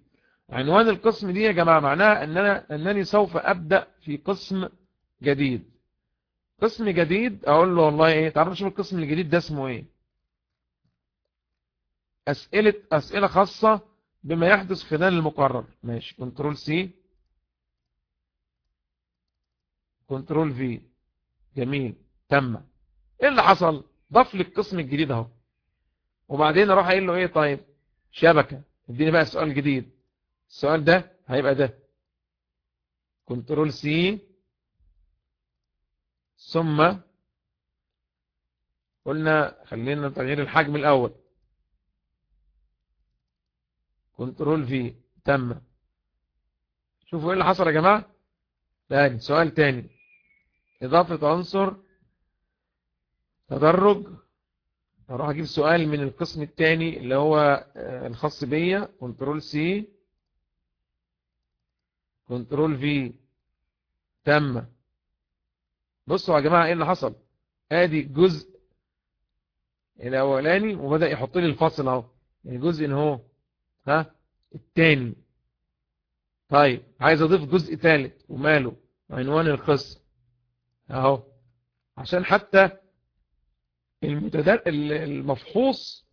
عنوان القسم دي يا جماعة معناها إن أنا إنني سوف أبدأ في قسم جديد. قسم جديد أقول له والله إيه تعرف نشوف القسم الجديد ده اسمه إيه. أسئلة أسئلة خاصة بما يحدث خلال المقرر. ماشي control C. control V. جميل تم. إيه اللي حصل؟ ضاف لي القسم الجديد أهو. وبعدين أروح قايل له إيه طيب شبكة. إديني بقى سؤال جديد. السؤال ده هيبقى ده. control C. ثم قلنا خلينا تغيير الحجم الأول. control V تم. شوفوا إيه اللي حصل يا جماعة. تاني سؤال تاني. إضافة عنصر تدرج. هروح أجيب سؤال من القسم الثاني اللي هو الخاص بيا. control C. كنترول في تم. بصوا يا جماعة إيه اللي حصل؟ آدي الجزء الأولاني وبدأ يحط لي الفاصل أهو. يعني جزء إن هو ها الثاني طيب عايز أضيف جزء ثالث وماله؟ عنوان القسم أهو. عشان حتى المتدر... المفحوص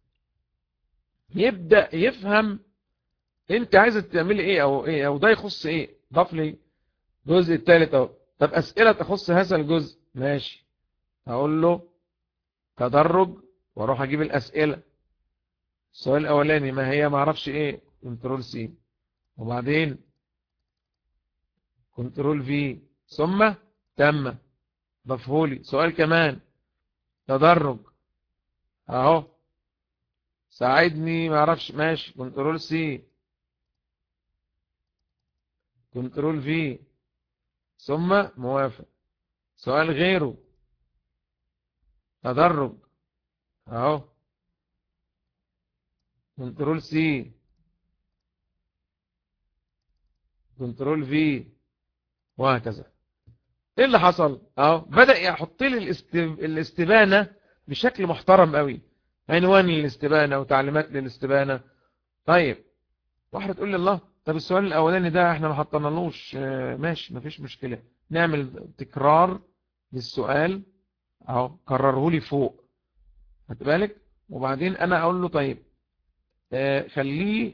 يبدأ يفهم أنت عايز تعملي إيه أو إيه أو ده يخص إيه. ضاف لي الجزء الثالث أهو. طب أسئلة تخص هذا الجزء. ماشي. هقول له تدرج وأروح أجيب الأسئلة. السؤال الأولاني ما هي؟ ما أعرفش إيه. control C. وبعدين control V. ثم تم. ضفهولي سؤال كمان. تدرج. أهو. ساعدني. ما أعرفش. ماشي. control C. control V. ثم موافق. سؤال غيره. تدرج. أهو. control C. control V. وهكذا. إيه اللي حصل؟ أهو. بدأ يحط لي الاستبانة بشكل محترم قوي. عنوان للاستبانة وتعليمات للاستبانة. طيب. واحدة تقول لي الله. طب السؤال الأولاني ده إحنا ما حطنالوش ماشي مفيش مشكلة. نعمل تكرار للسؤال. أهو كرره لي فوق. خد بالك؟ وبعدين أنا أقول له طيب آه خليه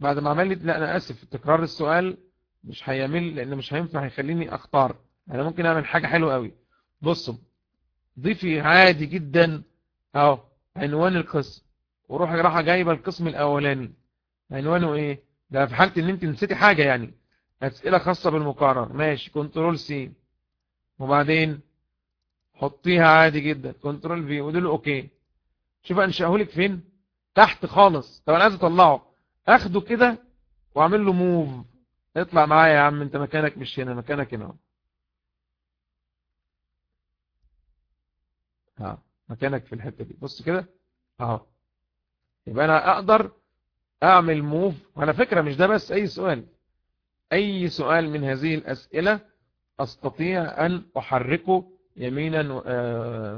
بعد ما عمل لي لا أنا آسف تكرار السؤال مش هيعمل لأن مش هينفع يخليني اختار أنا ممكن أعمل حاجة حلوة قوي بصوا ضيفي عادي جدا. أهو عنوان القسم. وروح راح جايبة القسم الأولاني. عنوانه إيه؟ ده في حالة إن أنت نسيتي حاجة يعني. أسئلة خاصة بالمقارنة. ماشي. control C. وبعدين حطيها عادي جدا. control V. ودول okay. شوف انشأهولك فين؟ تحت خالص. طب أنا عايز أطلعه. أخده كده وأعمل له موف اطلع معايا يا عم. أنت مكانك مش هنا. مكانك هنا ها. مكانك في الحتة دي. بص كده. أهو. يبقى أنا أقدر أعمل موف على فكرة مش ده بس أي سؤال. أي سؤال من هذه الأسئلة أستطيع أن أحركه يمينا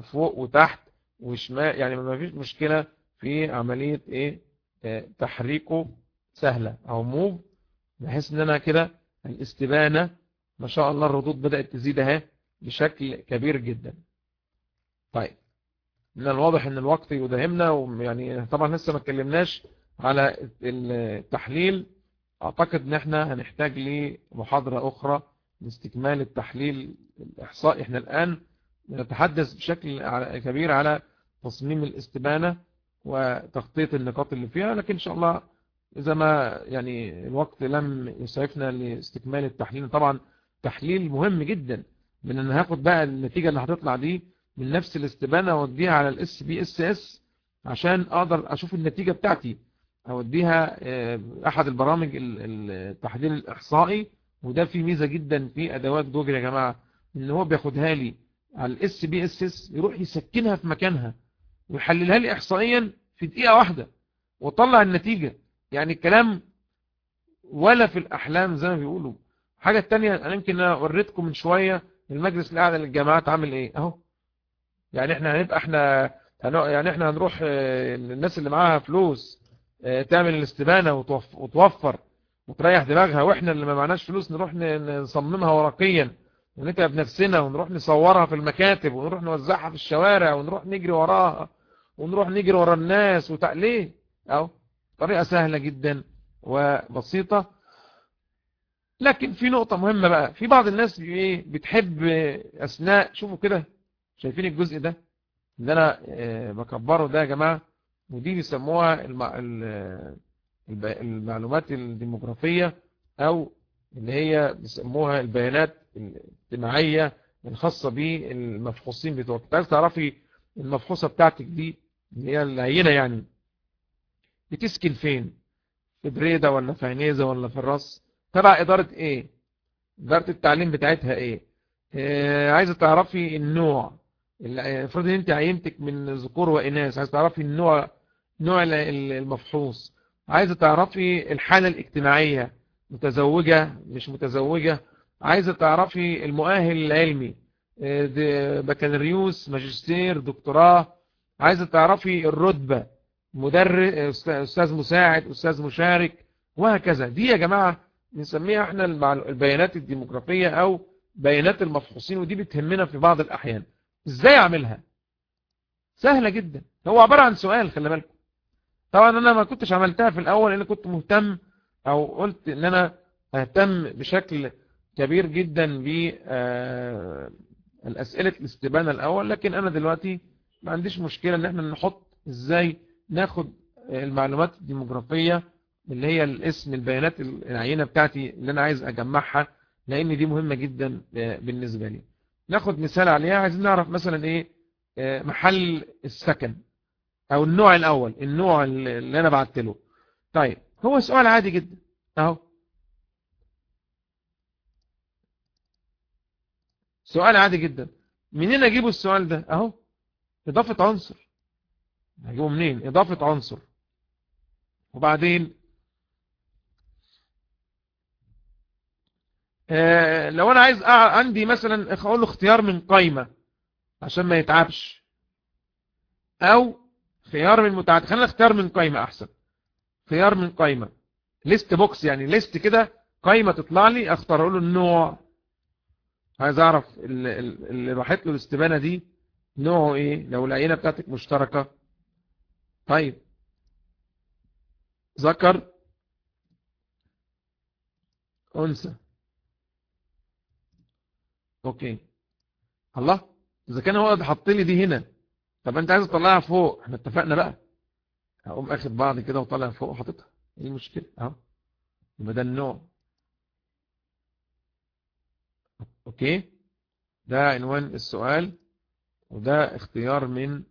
فوق وتحت وشمال. يعني ما فيش مشكلة في عملية إيه؟ تحريكه سهلة أو موف بحيث إن أنا كده الاستبانة ما شاء الله الردود بدأت تزيد بشكل كبير جدا. طيب من الواضح إن الوقت يداهمنا ويعني طبعا لسه ما اتكلمناش على التحليل. أعتقد إن إحنا هنحتاج لمحاضرة أخرى لاستكمال التحليل الإحصائي. إحنا الآن نتحدث بشكل كبير على تصميم الاستبانة وتغطية النقاط اللي فيها لكن إن شاء الله إذا ما يعني الوقت لم يسعفنا لاستكمال التحليل. طبعا تحليل مهم جدا من أن هاخد بقى النتيجة اللي هتطلع دي من نفس الاستبانة واديها على ال SPSS عشان أقدر أشوف النتيجة بتاعتي. اوديها أحد البرامج التحليل الاحصائي وده فيه ميزة جدا في أدوات جوجل يا جماعة إن هو بياخدها لي على ال SPSS يروح يسكنها في مكانها ويحللها لي احصائيا في دقيقة واحدة وطلع النتيجة. يعني الكلام ولا في الأحلام زي ما بيقولوا. حاجة تانية أنا يمكن أنا وريتكم من شوية المجلس الأعلى للجامعات عامل إيه؟ أهو. يعني إحنا هنبقى إحنا يعني إحنا هنروح الناس اللي معاها فلوس تعمل الاستبانة وتوفر وتريح دماغها وإحنا اللي ما معناش فلوس نروح نصممها ورقيا. ونتعب نفسنا ونروح نصورها في المكاتب ونروح نوزعها في الشوارع ونروح نجري وراها ونروح نجري ورا الناس وتع... ليه أهو طريقة سهلة جدا وبسيطة. لكن في نقطة مهمة بقى. في بعض الناس بتحب أثناء شوفوا كده شايفين الجزء ده؟ اللي أنا بكبره ده يا جماعة ودي بيسموها المعلومات الديموغرافية أو اللي هي بيسموها البيانات الاجتماعية الخاصة بالمفحوصين بتوعك. عايز تعرفي المفحوصة بتاعتك دي اللي هي العينة يعني بتسكن فين؟ في بريدة ولا في عنيزة ولا في الرأس؟ تبع إدارة إيه؟ إدارة التعليم بتاعتها إيه؟ آه عايزة تعرفي النوع. افرض انت عينتك من ذكور وإناث عايزة تعرفي النوع نوع المفحوص. عايزة تعرفي الحالة الاجتماعية متزوجة مش متزوجة. عايزة تعرفي المؤهل العلمي بكالوريوس ماجستير دكتوراه. عايزة تعرفي الرتبة مدرس أستاذ مساعد أستاذ مشارك وهكذا. دي يا جماعة بنسميها إحنا البيانات الديموغرافية أو بيانات المفحوصين ودي بتهمنا في بعض الأحيان. إزاي اعملها؟ سهلة جدا. هو عبارة عن سؤال خلي بالكم. طبعا أنا ما كنتش عملتها في الأول لأن كنت مهتم أو قلت إن أنا أهتم بشكل كبير جدا بالاسئلة الاستبانة الأول لكن أنا دلوقتي ما عنديش مشكلة إن إحنا نحط إزاي ناخد المعلومات الديموغرافية اللي هي الاسم البيانات العينة بتاعتي اللي أنا عايز أجمعها لأن دي مهمة جدا بالنسبة لي. ناخد مثال عليها. عايزين نعرف مثلا إيه محل السكن أو النوع الأول النوع اللي أنا بعت له. طيب هو سؤال عادي جدا. أهو. سؤال عادي جدا. منين أجيبه السؤال ده؟ أهو. إضافة عنصر. هجيبه منين؟ إضافة عنصر. وبعدين لو أنا عايز عندي مثلا أقول له اختيار من قائمة عشان ما يتعبش. أو خيار من متعدد خلينا اختيار من قائمة أحسن. خيار من قائمة ليست بوكس يعني ليست كده قائمة تطلع لي أختار له النوع عايز أعرف اللي راحت له الاستبانة دي نوعه إيه؟ لو العينة بتاعتك مشتركة. طيب. ذكر. أنثى. أوكي. الله إذا كان هو حط لي دي هنا طب أنت عايز تطلعها فوق إحنا اتفقنا بقى. هقوم اخد بعض كده وطلع فوق وحاططها. إيه المشكلة؟ أهو. يبقى ده النوع. okay. ده عنوان السؤال وده اختيار من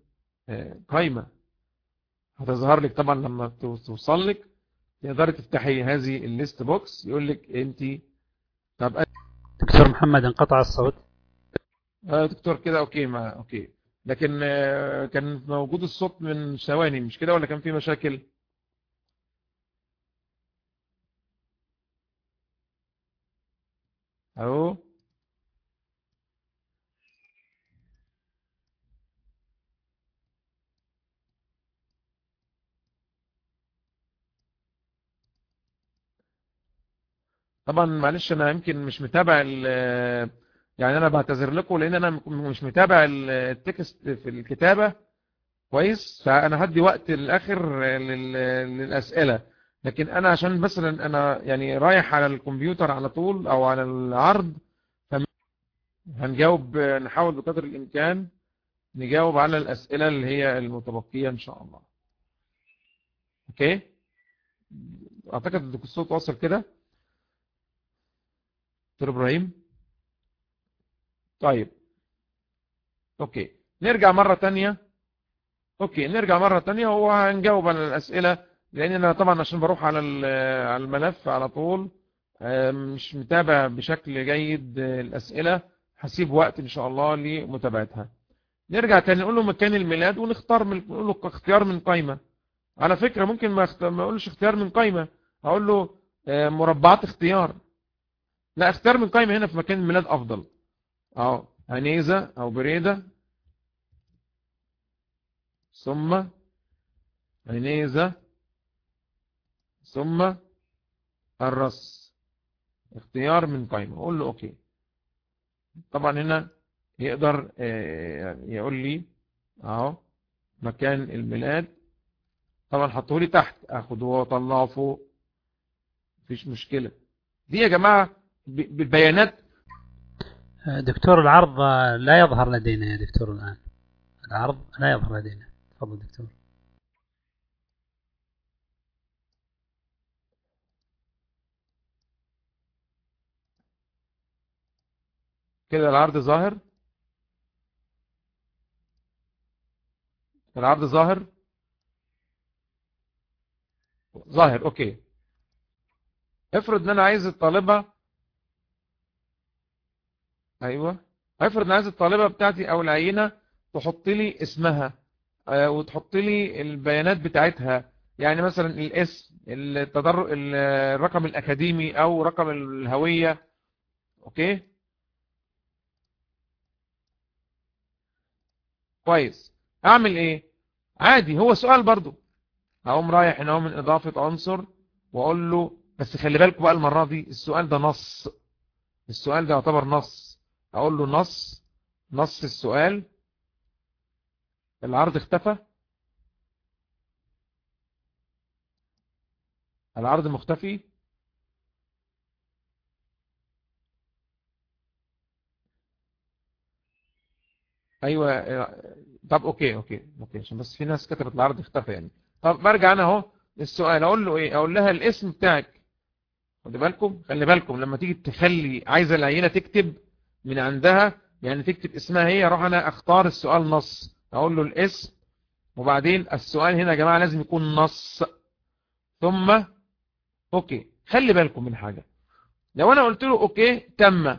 قائمه هتظهر لك طبعا لما توصل لك. تقدري تفتحي هذه ال list box يقول لك انت طب دكتور محمد انقطع الصوت. آه دكتور كده okay ما okay. لكن آه كان موجود الصوت من ثواني مش كده ولا كان في مشاكل؟ اهو طبعا معلش أنا يمكن مش متابع يعني أنا بعتذر لكم لأن أنا مش متابع التكست في الكتابة كويس فأنا هدي وقت الآخر للأسئلة. لكن أنا عشان مثلا أنا يعني رايح على الكمبيوتر على طول أو على العرض هنجاوب نحاول بقدر الإمكان نجاوب على الأسئلة اللي هي المتبقية إن شاء الله. okay؟ أعتقد الصوت واصل كده. دكتور إبراهيم؟ طيب. okay. نرجع مرة تانية. أوكي نرجع مرة تانية وهنجاوب على الأسئلة لأن أنا طبعا عشان بروح على على الملف على طول مش متابع بشكل جيد الأسئلة. هسيب وقت إن شاء الله لمتابعتها. نرجع تاني نقول له مكان الميلاد ونختار من نقول له اختيار من قائمة على فكرة ممكن ما. ما أقولش اختيار من قائمة أقول له مربعات اختيار. لا اختيار من قائمة هنا في مكان الميلاد أفضل. اهو عنيزة أو بريدة. ثم عنيزة ثم الرص. اختيار من قائمة. أقول له أوكي. طبعا هنا يقدر يقول لي أهو مكان الميلاد. طبعا حطه لي تحت. أخده وأطلعه فوق. مفيش مشكلة. دي يا جماعة بالبيانات دكتور العرض لا يظهر لدينا يا دكتور الآن. العرض لا يظهر لدينا. تفضل دكتور. كده العرض ظاهر؟ العرض ظاهر؟ ظاهر okay. افرض إن أنا عايز الطالبة أيوه. افرض ان عايز الطالبة بتاعتي أو العينة تحط لي اسمها وتحط لي البيانات بتاعتها. يعني مثلا الاسم التدر... الرقم الأكاديمي أو رقم الهوية. okay؟ كويس. أعمل إيه؟ عادي هو سؤال برضو. هقوم رايح هنا من إضافة عنصر وأقول له بس خلي بالكم بقى المرة دي السؤال ده نص. السؤال ده يعتبر نص. أقول له نص نص السؤال. العرض اختفى. العرض مختفي. أيوه طب okay okay okay عشان بس في ناس كتبت العرض اختفى يعني. طب برجع أنا أهو السؤال أقول له إيه؟ أقول لها الاسم بتاعك. خدي بالكم خلي بالكم لما تيجي تخلي عايزة العينة تكتب من عندها يعني تكتب اسمها هي أروح أنا أختار السؤال نص. أقول له الاسم وبعدين السؤال هنا يا جماعة لازم يكون نص. ثم okay خلي بالكم من حاجة. لو أنا قلت له okay تم.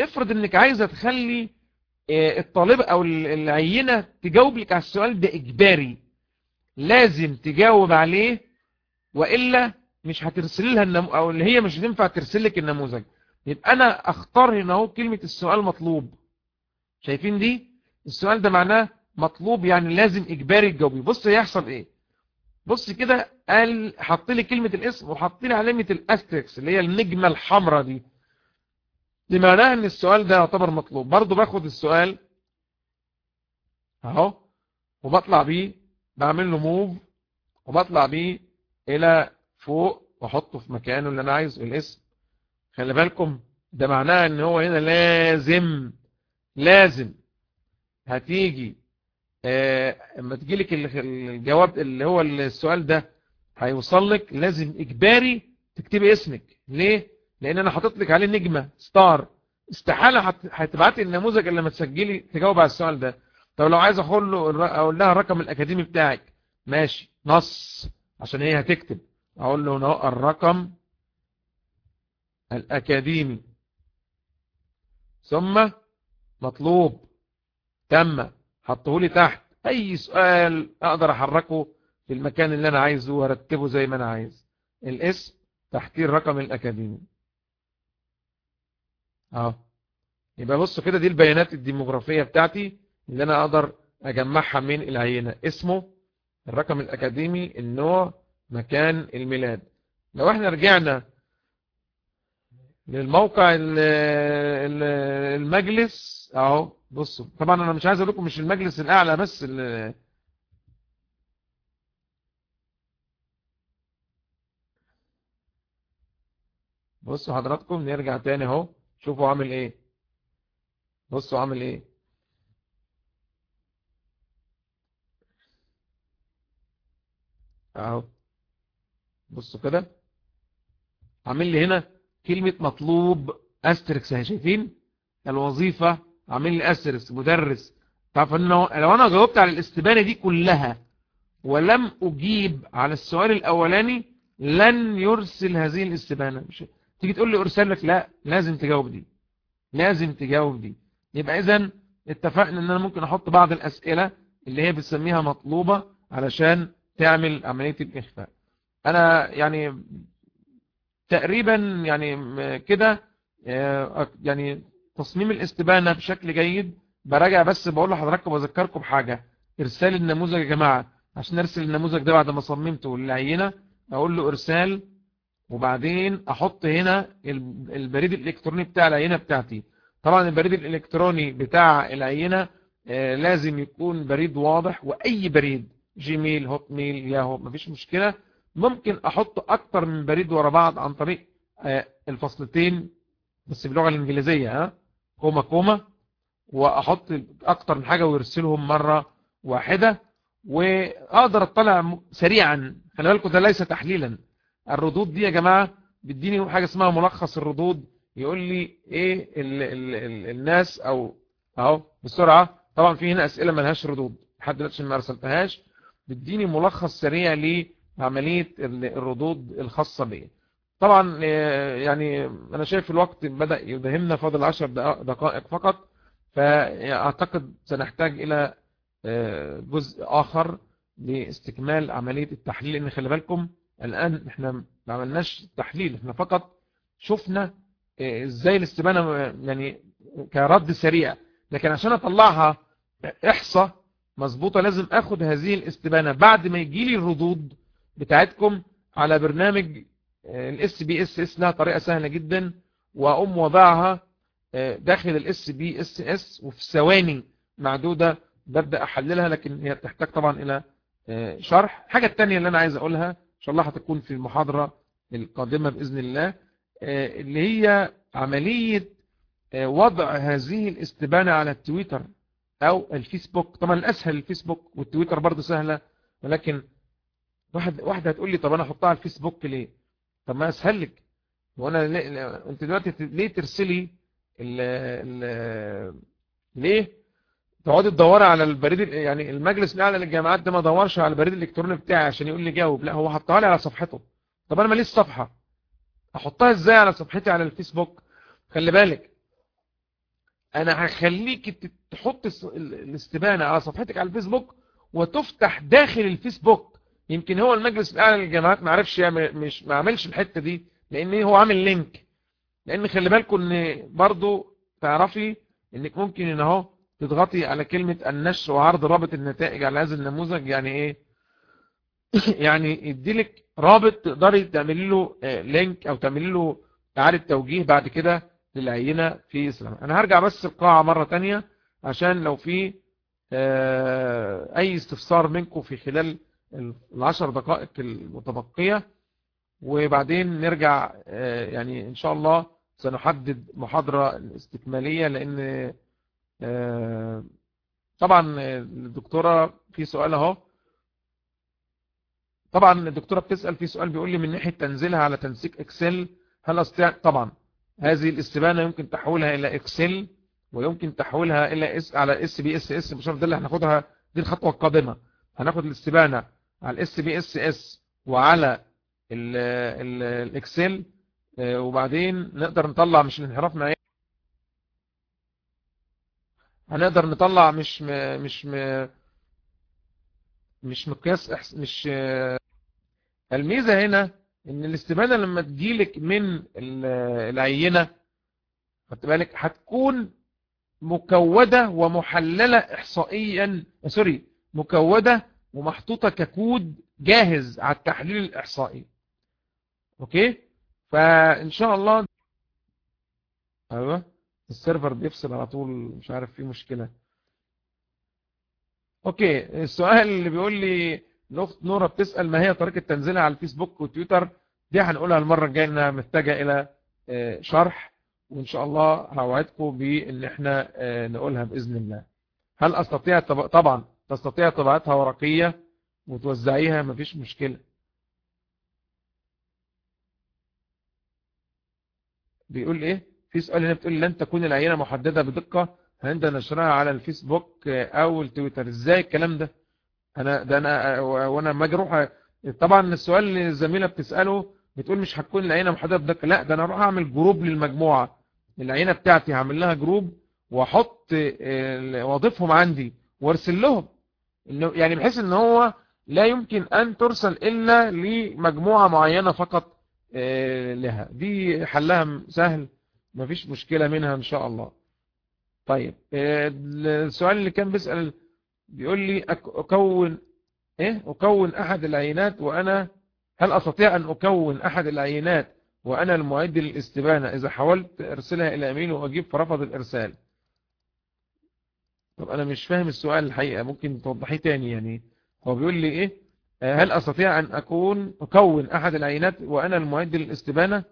افرض إنك عايزة تخلي الطالب أو العينة تجاوب لك على السؤال ده إجباري. لازم تجاوب عليه وإلا مش هترسل لها النمو أو اللي هي مش هتنفع ترسل لك النموذج. يبقى أنا أختار هنا أهو كلمة السؤال مطلوب. شايفين دي؟ السؤال ده معناه مطلوب يعني لازم إجباري تجاوبيه. بص هيحصل إيه؟ بص كده قال حط لي كلمة الاسم وحط لي علامة الأستريكس اللي هي النجمة الحمراء دي. دي معناها إن السؤال ده يعتبر مطلوب. برضو باخد السؤال أهو وبطلع بيه بعمل له موف وبطلع بيه إلى فوق وأحطه في مكانه اللي أنا عايزه الاسم. خلي بالكم ده معناه إن هو هنا لازم لازم هتيجي اما تجي لك الجواب اللي هو السؤال ده هيوصل لك لازم إجباري تكتبي اسمك. ليه؟ لأن أنا حاطط لك عليه نجمة ستار استحالة هتبعتي النموذج اللي لما تسجلي تجاوب على السؤال ده. طب لو عايز أقول له أقول لها الرقم الأكاديمي بتاعك. ماشي. نص. عشان هي هتكتب. أقول له الرقم الأكاديمي. ثم مطلوب. تم. حطه لي تحت. أي سؤال أقدر أحركه في المكان اللي أنا عايزه وأرتبه زي ما أنا عايز. الاسم تحتيه الرقم الأكاديمي. أهو. يبقى بصوا كده دي البيانات الديموغرافية بتاعتي اللي أنا أقدر أجمعها من العينة. اسمه الرقم الأكاديمي النوع مكان الميلاد. لو إحنا رجعنا للموقع المجلس. أهو بصوا. طبعا أنا مش عايز أقول لكم مش المجلس الأعلى بس بصوا حضراتكم نرجع تاني أهو. شوفوا عامل إيه. بصوا عامل إيه. أهو. بصوا كده. عامل لي هنا كلمة مطلوب استركس اهي شايفين؟ الوظيفة عامل لي اسرس مدرس. تعرف انه لو أنا جاوبت على الاستبانة دي كلها ولم أجيب على السؤال الأولاني لن يرسل هذه الاستبانة. مش تيجي تقول لي أرسل لك لا لازم تجاوب دي. لازم تجاوب دي. يبقى اذا اتفقنا إن أنا ممكن أحط بعض الأسئلة اللي هي بتسميها مطلوبة علشان تعمل عملية الإخفاء. أنا يعني تقريبا يعني كده يعني تصميم الاستبانة بشكل جيد. براجع بس بقول لحضراتكم وبذكركم بحاجة. إرسال النموذج يا جماعة عشان أرسل النموذج ده بعد ما صممته للعينة أقول له إرسال وبعدين أحط هنا البريد الإلكتروني بتاع العينة بتاعتي. طبعا البريد الإلكتروني بتاع العينة لازم يكون بريد واضح وأي بريد جيميل هوت ميل ياهو مفيش مشكلة. ممكن أحط أكتر من بريد ورا بعض عن طريق الفصلتين بس باللغة الإنجليزية ها comma comma وأحط أكتر من حاجة ويرسلهم مرة واحدة وأقدر أطلع سريعا. خلي بالكم ده ليس تحليلا. الردود دي يا جماعة بيديني حاجة اسمها ملخص الردود. يقول لي إيه ال ال ال الناس أو أهو بسرعة. طبعا في هنا أسئلة ملهاش ردود. لحد دلوقتي ما أرسلتهاش. بيديني ملخص سريع لعملية الردود الخاصة بي طبعا يعني أنا شايف الوقت بدأ يدهمنا فاضل عشر دقائق فقط فأعتقد سنحتاج إلى جزء آخر لاستكمال عملية التحليل لأن خلي بالكم الآن إحنا ما عملناش تحليل إحنا فقط شفنا إزاي الاستبانة يعني كرد سريع. لكن عشان أطلعها احصى مظبوطة لازم آخد هذه الاستبانة. بعد ما يجي لي الردود بتاعتكم على برنامج ال SPSS لها طريقة سهلة جدا وأقوم وضعها داخل ال SPSS وفي ثواني معدودة ببدأ أحللها لكن هي تحتاج طبعا إلى شرح. حاجة التانية اللي أنا عايز أقولها إن شاء الله هتكون في المحاضرة القادمة بإذن الله اللي هي عملية وضع هذه الاستبانة على التويتر أو الفيسبوك. طبعا الأسهل الفيسبوك والتويتر برضه سهلة ولكن واحد واحدة هتقول لي طب أنا أحطها على الفيسبوك ليه؟ طب ما اسهل لك وأنا أنت دلوقتي ليه ترسلي ال ال ليه؟ تقعدي تدوري على البريد يعني المجلس الاعلى للجامعات ده ما دورش على البريد الإلكتروني بتاعي عشان يقول لي جاوب لا هو حطها لي على صفحته. طب أنا ماليش صفحة. أحطها إزاي على صفحتي على الفيسبوك؟ خلي بالك. أنا هخليك تحط الاستبانة على صفحتك على الفيسبوك وتفتح داخل الفيسبوك. يمكن هو المجلس الأعلى للجامعات ما عرفش مش ما عملش الحتة دي لأن هو عامل link لأن خلي بالكم إن برضو تعرفي إنك ممكن إن أهو تضغطي على كلمة النشر وعرض رابط النتائج على هذا النموذج. يعني إيه؟ يعني يديلك رابط تقدري تعملي له link أو تعملي له إعادة توجيه بعد كده للعينة في إسلام. أنا هرجع بس القاعة مرة تانية عشان لو في أي استفسار منكم في خلال العشر دقائق المتبقية وبعدين نرجع يعني إن شاء الله سنحدد محاضرة استكمالية لأن طبعا الدكتورة في سؤال أهو. طبعا الدكتورة بتسأل في سؤال بيقول لي من ناحية تنزيلها على تنسيق إكسل هل أستطيع؟ طبعا هذه الاستبانة يمكن تحويلها إلى إكسل ويمكن تحويلها إلى إس على SPSS مش ده اللي هناخدها دي الخطوة القادمة. هناخد الاستبانة. على ال SPSS وعلى الإكسل وبعدين نقدر نطلع مش الانحراف معياري هنقدر نطلع مش م... مش م... مش مقياس إحس... مش الميزة هنا إن الاستبانة لما تجيلك من العينة خدت بالك؟ هتكون مكودة ومحللة احصائيا sorry مكودة ومحطوطة ككود جاهز على التحليل الإحصائي. okay؟ فإن شاء الله أيوه. السيرفر بيفصل على طول مش عارف فيه مشكلة. okay. السؤال اللي بيقول لي الأخت نورة بتسأل ما هي طريقة تنزيلها على الفيسبوك وتويتر؟ دي هنقولها المرة الجاية إنها محتاجة إلى شرح. وإن شاء الله هوعدكم بإن إحنا نقولها بإذن الله. هل أستطيع؟ طبعا. تستطيع طباعتها ورقية وتوزعيها مفيش مشكلة. بيقول إيه؟ في سؤال هنا بتقول لن تكون العينة محددة بدقة. عند نشرها على الفيسبوك أو التويتر؟ إزاي الكلام ده؟ أنا ده أنا وأنا أروح طبعا السؤال اللي الزميلة بتسأله بتقول مش هتكون العينة محددة بدقة. لا ده أنا أروح أعمل group للمجموعة. العينة بتاعتي هعمل لها group وأحط وأضيفهم عندي وأرسل لهم. انه يعني بحيث إن هو لا يمكن أن ترسل إلا لمجموعة معينة فقط لها. دي حلها سهل. مفيش مشكلة منها إن شاء الله. طيب السؤال اللي كان بيسأل بيقول لي أكون إيه؟ أكون أحد العينات وأنا هل أستطيع أن أكون أحد العينات وأنا المعد للاستبانة؟ إذا حاولت أرسلها إلى امين وأجيب فرفض الإرسال. طب أنا مش فاهم السؤال الحقيقة ممكن توضحيه تاني يعني. هو بيقول لي إيه؟ هل أستطيع أن أكون أكون أحد العينات وأنا المعد للاستبانة؟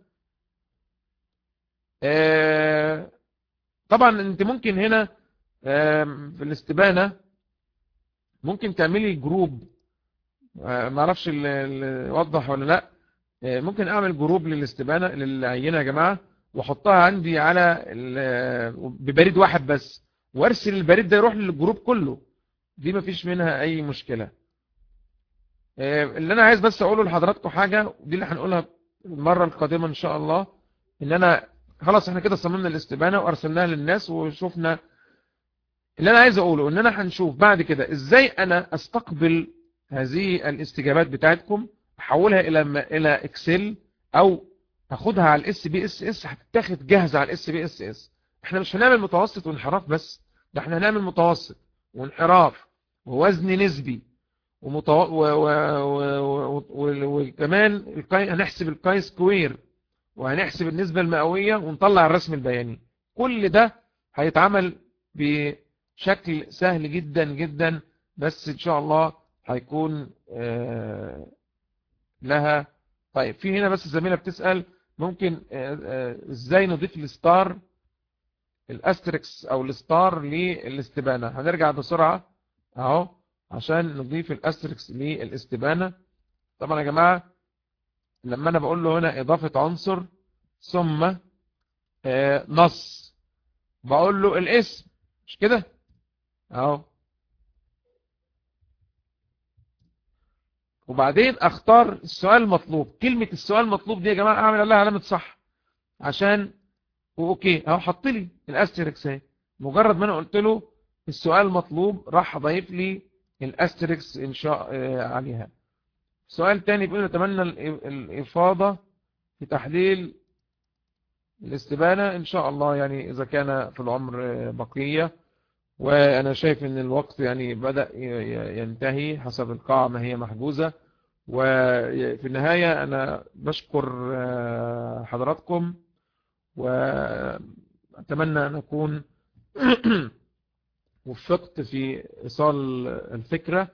آه طبعا أنت ممكن هنا آه في الاستبانة ممكن تعملي group. ما أعرفش وضح ولا لأ. ممكن أعمل group للاستبانة للعينة يا جماعة وأحطها عندي على ببريد واحد بس. وارسل البريد ده يروح لل group كله. دي ما فيش منها أي مشكلة. اللي أنا عايز بس أقوله لحضراتكم حاجة ودي اللي هنقولها المرة القادمة إن شاء الله إن أنا خلاص إحنا كده صممنا الاستبانة وأرسلناها للناس وشوفنا اللي أنا عايز أقوله إن أنا هنشوف بعد كده إزاي أنا أستقبل هذه الاستجابات بتاعتكم أحولها إلى إلى Excel أو أخدها على ال SPSS هتتاخد جاهزة على ال SPSS إحنا مش هنعمل متوسط وانحراف بس. ده إحنا هنعمل متوسط وانحراف ووزن نسبي ومتو... و... و... و... و... وكمان القي... هنحسب ال chi square وهنحسب النسبة المئوية ونطلع الرسم البياني. كل ده هيتعمل بشكل سهل جدا جدا بس إن شاء الله هيكون آه لها. طيب في هنا بس الزميلة بتسأل ممكن آه آه إزاي نضيف ال star؟ ال asterisks أو ال star للاستبانة. هنرجع بسرعة أهو عشان نضيف ال asterisks للاستبانة. طبعا يا جماعة لما أنا بقول له هنا إضافة عنصر ثم نص بقول له الاسم. مش كده؟ أهو. وبعدين أختار السؤال المطلوب. كلمة السؤال المطلوب دي يا جماعة أعمل لها علامة صح عشان و OK أهو حط لي ال asterisks أهي. مجرد ما أنا قلت له السؤال المطلوب راح ضايف لي الأستريكس إن شاء عليها. سؤال تاني بيقول نتمنى الإفاضة في تحليل الاستبانة. إن شاء الله يعني إذا كان في العمر بقية. وأنا شايف إن الوقت يعني بدأ ينتهي حسب القاعة ما هي محجوزة. وفي النهاية أنا بشكر حضراتكم. وأتمنى أن أكون وفقت في إيصال الفكرة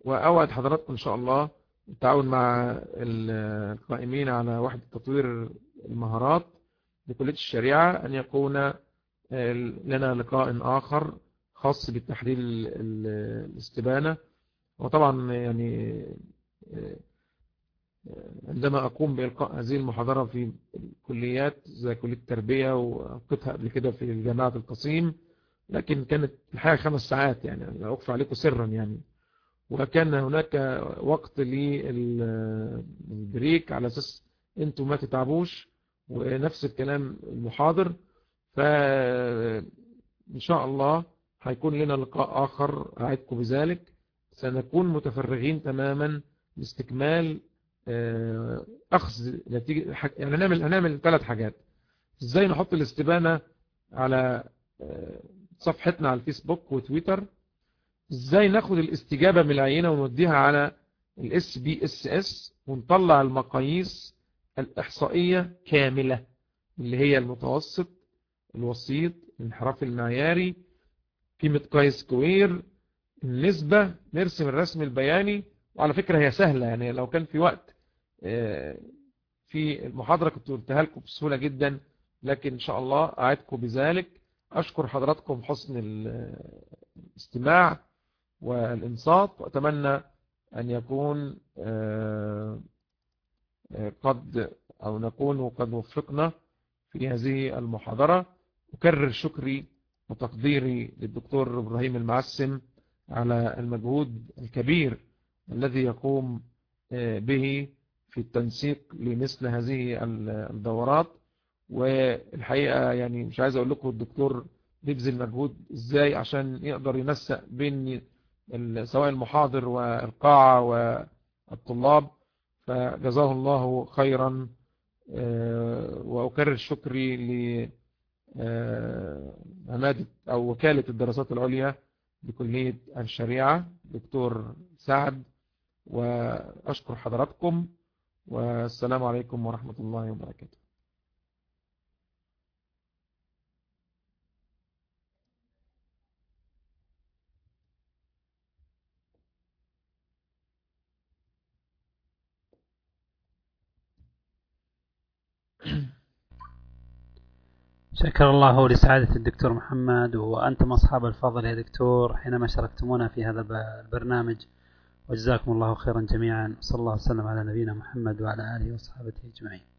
وأوعد حضراتكم إن شاء الله التعاون مع القائمين على وحدة تطوير المهارات لكلية الشريعة أن يكون لنا لقاء آخر خاص بالتحليل الاستبانة. وطبعا يعني عندما أقوم بإلقاء هذه المحاضرة في كليات زي كلية التربية وألقيتها قبل كده في جامعة القصيم لكن كانت الحقيقة خمس ساعات يعني لا أخفى عليكم سرا يعني. وكان هناك وقت للبريك على أساس أنتم ما تتعبوش ونفس الكلام المحاضر. فإن شاء الله هيكون لنا لقاء آخر أعدكم بذلك. سنكون متفرغين تماما لاستكمال أخذ نتيجة يعني هنعمل هنعمل ثلاث حاجات. إزاي نحط الاستبانة على صفحتنا على الفيسبوك وتويتر؟ إزاي ناخد الاستجابة من العينة ونوديها على ال SPSS ونطلع المقاييس الإحصائية كاملة اللي هي المتوسط الوسيط الانحراف المعياري قيمة كاي سكوير النسبة نرسم الرسم البياني وعلى فكرة هي سهلة يعني لو كان في وقت في المحاضرة كنت قلتها لكم بسهولة جدا لكن إن شاء الله أعدكم بذلك. أشكر حضراتكم حسن الاستماع والإنصات وأتمنى أن يكون قد أو نكون قد وفقنا في هذه المحاضرة. أكرر شكري وتقديري للدكتور إبراهيم المعسم على المجهود الكبير الذي يقوم به في التنسيق لمثل هذه الدورات. والحقيقة يعني مش عايز أقول لكم الدكتور بيبذل مجهود إزاي عشان يقدر ينسق بين سواء المحاضر والقاعة والطلاب. فجزاه الله خيرا. وأكرر شكري لعمادة أو وكالة الدراسات العليا بكلية الشريعة دكتور سعد. وأشكر حضراتكم. والسلام عليكم ورحمة الله وبركاته. شكر الله لسعادة الدكتور محمد وأنتم أصحاب الفضل يا دكتور حينما شاركتمونا في هذا البرنامج. وجزاكم الله خيرا جميعا. صلى الله وسلم على نبينا محمد وعلى آله وصحبه أجمعين.